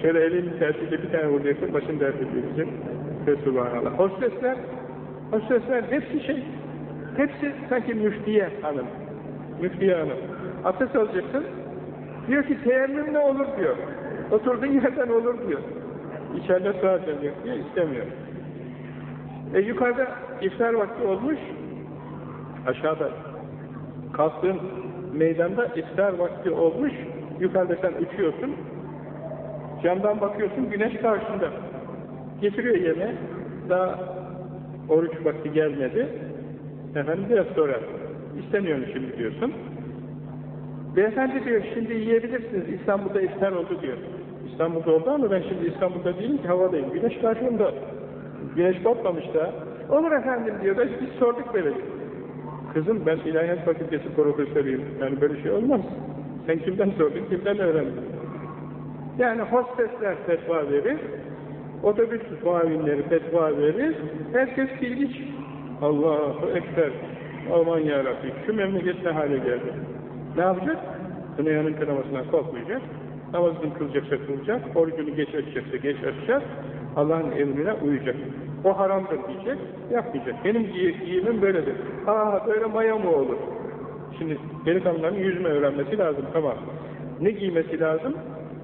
Şöyle *laughs* elini tersiyle bir tane vuracaksın, dert edeceksin. Ve subhanallah. Hostesler, hostesler hepsi şey, hepsi sanki müftiye hanım. Müftiye hanım. Abdest alacaksın, diyor ki teyemmüm ne olur diyor. Oturduğun yerden olur diyor. İçeride su harcanacak diyor, istemiyor. E yukarıda iftar vakti olmuş, aşağıda kalktığın meydanda iftar vakti olmuş, yukarıda sen uçuyorsun, camdan bakıyorsun, güneş karşında. Getiriyor yemeği, daha oruç vakti gelmedi, efendim biraz sonra, istemiyorum şimdi diyorsun. Beyefendi diyor, şimdi yiyebilirsiniz, İstanbul'da iftar oldu diyor. İstanbul'da oldu ama ben şimdi İstanbul'da değilim ki havadayım, güneş karşımda. Güneş batmamış da. Olur efendim diyor, biz, biz sorduk böyle. Kızım ben İlahiyat Fakültesi profesörüyüm, yani böyle şey olmaz. Sen kimden sordun, kimden öğrendin? Yani hostesler fetva verir, otobüs muavinleri fetva verir, herkes bilgiç. Allahu Ekber, aman yarabbi, şu memleket ne hale geldi. Ne yapacak? Kınayanın kınamasından korkmayacak, namazını kılacaksa kılacak, orucunu geç açacaksa geç açacak, Allah'ın emrine uyacak. O haramdır diyecek, yapmayacak. Benim giyimim böyledir. Aa böyle maya mı olur? Şimdi delikanlıların yüzme öğrenmesi lazım, tamam. Ne giymesi lazım?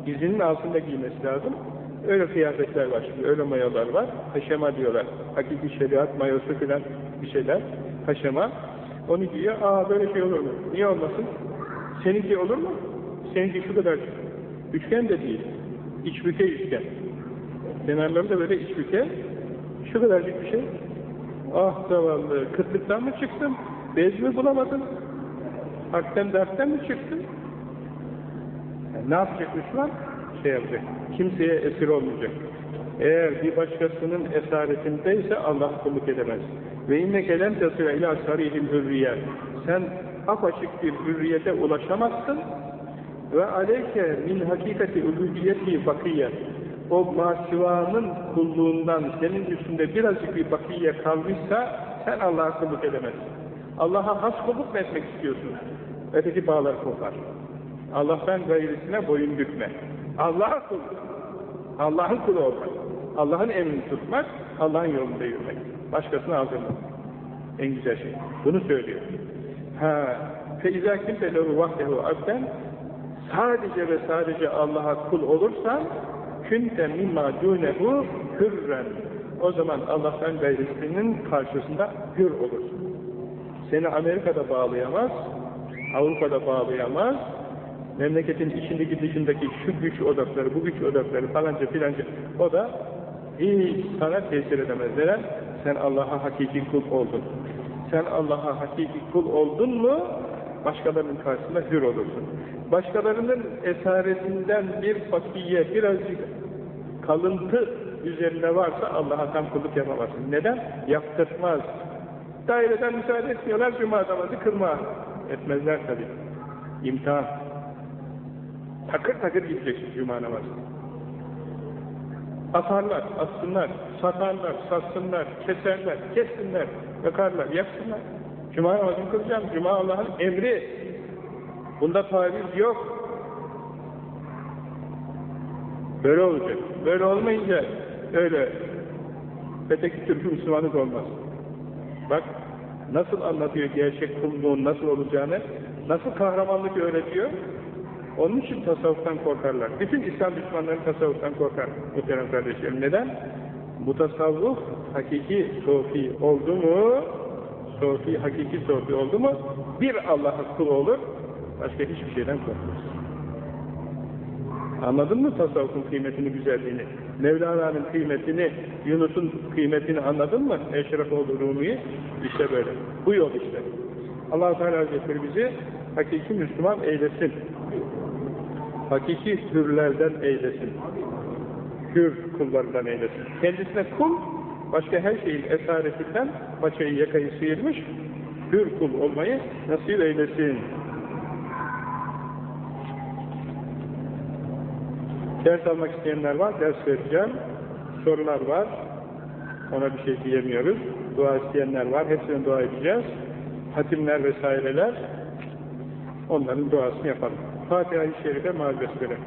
Dizinin altında giymesi lazım. Öyle kıyafetler var öyle mayalar var. Haşema diyorlar. Hakiki şeriat mayosu filan bir şeyler. Haşema. Onu giyiyor. Aa böyle şey olur mu? Niye olmasın? Seninki olur mu? Seninki şu kadar üçgen de değil. İç büke üçgen. Kenarları da böyle iç büke. Şu kadarcık bir şey. Ah zavallı, kıtlıktan mı çıktım? Bez mi bulamadın? Hakten dertten mi çıktın? Yani ne yapacak Müslüman? Şey yapacak. Kimseye esir olmayacak. Eğer bir başkasının esaretindeyse Allah kulluk edemez. Ve inne kelem tesire ila sarihil hürriye. Sen apaçık bir hürriyete ulaşamazsın. Ve aleyke min hakikati uluhiyeti bakiye. O masivanın kulluğundan senin üstünde birazcık bir bakiye kalmışsa sen Allah'a kulluk edemezsin. Allah'a has kulluk etmek istiyorsun? Öteki bağlar kopar. Allah'tan gayrisine boyun bükme. Allah'a kul. Allah'ın kulu olmak. Allah'ın emrini tutmak, Allah'ın yolunda yürümek. Başkasını aldırmak. En güzel şey. Bunu söylüyor. Ha, فَاِذَا كِمْتَ لَهُ وَحْدَهُ abden Sadece ve sadece Allah'a kul olursan künte mimma dunehu hürren. O zaman Allah'tan gayrisinin karşısında hür olursun. Seni Amerika'da bağlayamaz, Avrupa'da bağlayamaz, memleketin içindeki dışındaki şu güç odakları, bu güç odakları falanca filanca o da hiç sana tesir edemez. Neden? Sen Allah'a hakiki kul oldun. Sen Allah'a hakiki kul oldun mu başkalarının karşısında hür olursun. Başkalarının esaretinden bir fakiye, birazcık kalıntı üzerinde varsa Allah'a tam kulluk yapamazsın. Neden? Yaptırmaz. Daireden müsaade etmiyorlar, cuma namazı kılma. Etmezler tabi. İmtihan. Takır takır gideceksin cuma namazı. Atarlar, assınlar, satarlar, satsınlar, keserler, kessinler, yakarlar, yaksınlar. Cuma namazını kılacağım. Cuma Allah'ın emri. Bunda taviz yok. Böyle olacak. Böyle olmayınca öyle öteki türlü Müslümanlık olmaz. Bak nasıl anlatıyor gerçek kulluğun nasıl olacağını, nasıl kahramanlık öğretiyor. Onun için tasavvuftan korkarlar. Bütün İslam düşmanları tasavvuftan korkar muhterem kardeşlerim. Neden? Bu tasavvuf hakiki sofi oldu mu, sofi, hakiki sofi oldu mu, bir Allah'a kul olur, başka hiçbir şeyden korkmaz. Anladın mı tasavvufun kıymetini, güzelliğini? Mevlana'nın kıymetini, Yunus'un kıymetini anladın mı? Eşref oldu Rumi'yi. İşte böyle. Bu yol işte. allah Teala Hazretleri bizi hakiki Müslüman eylesin. Hakiki hürlerden eylesin. Hür kullarından eylesin. Kendisine kul, başka her şeyin esaretinden paçayı yakayı sıyırmış, hür kul olmayı nasip eylesin. Ders almak isteyenler var, ders vereceğim. Sorular var, ona bir şey diyemiyoruz. Dua isteyenler var, hepsine dua edeceğiz. Hatimler vesaireler, onların duasını yapalım. Fatiha-i Şerife mağazesleri.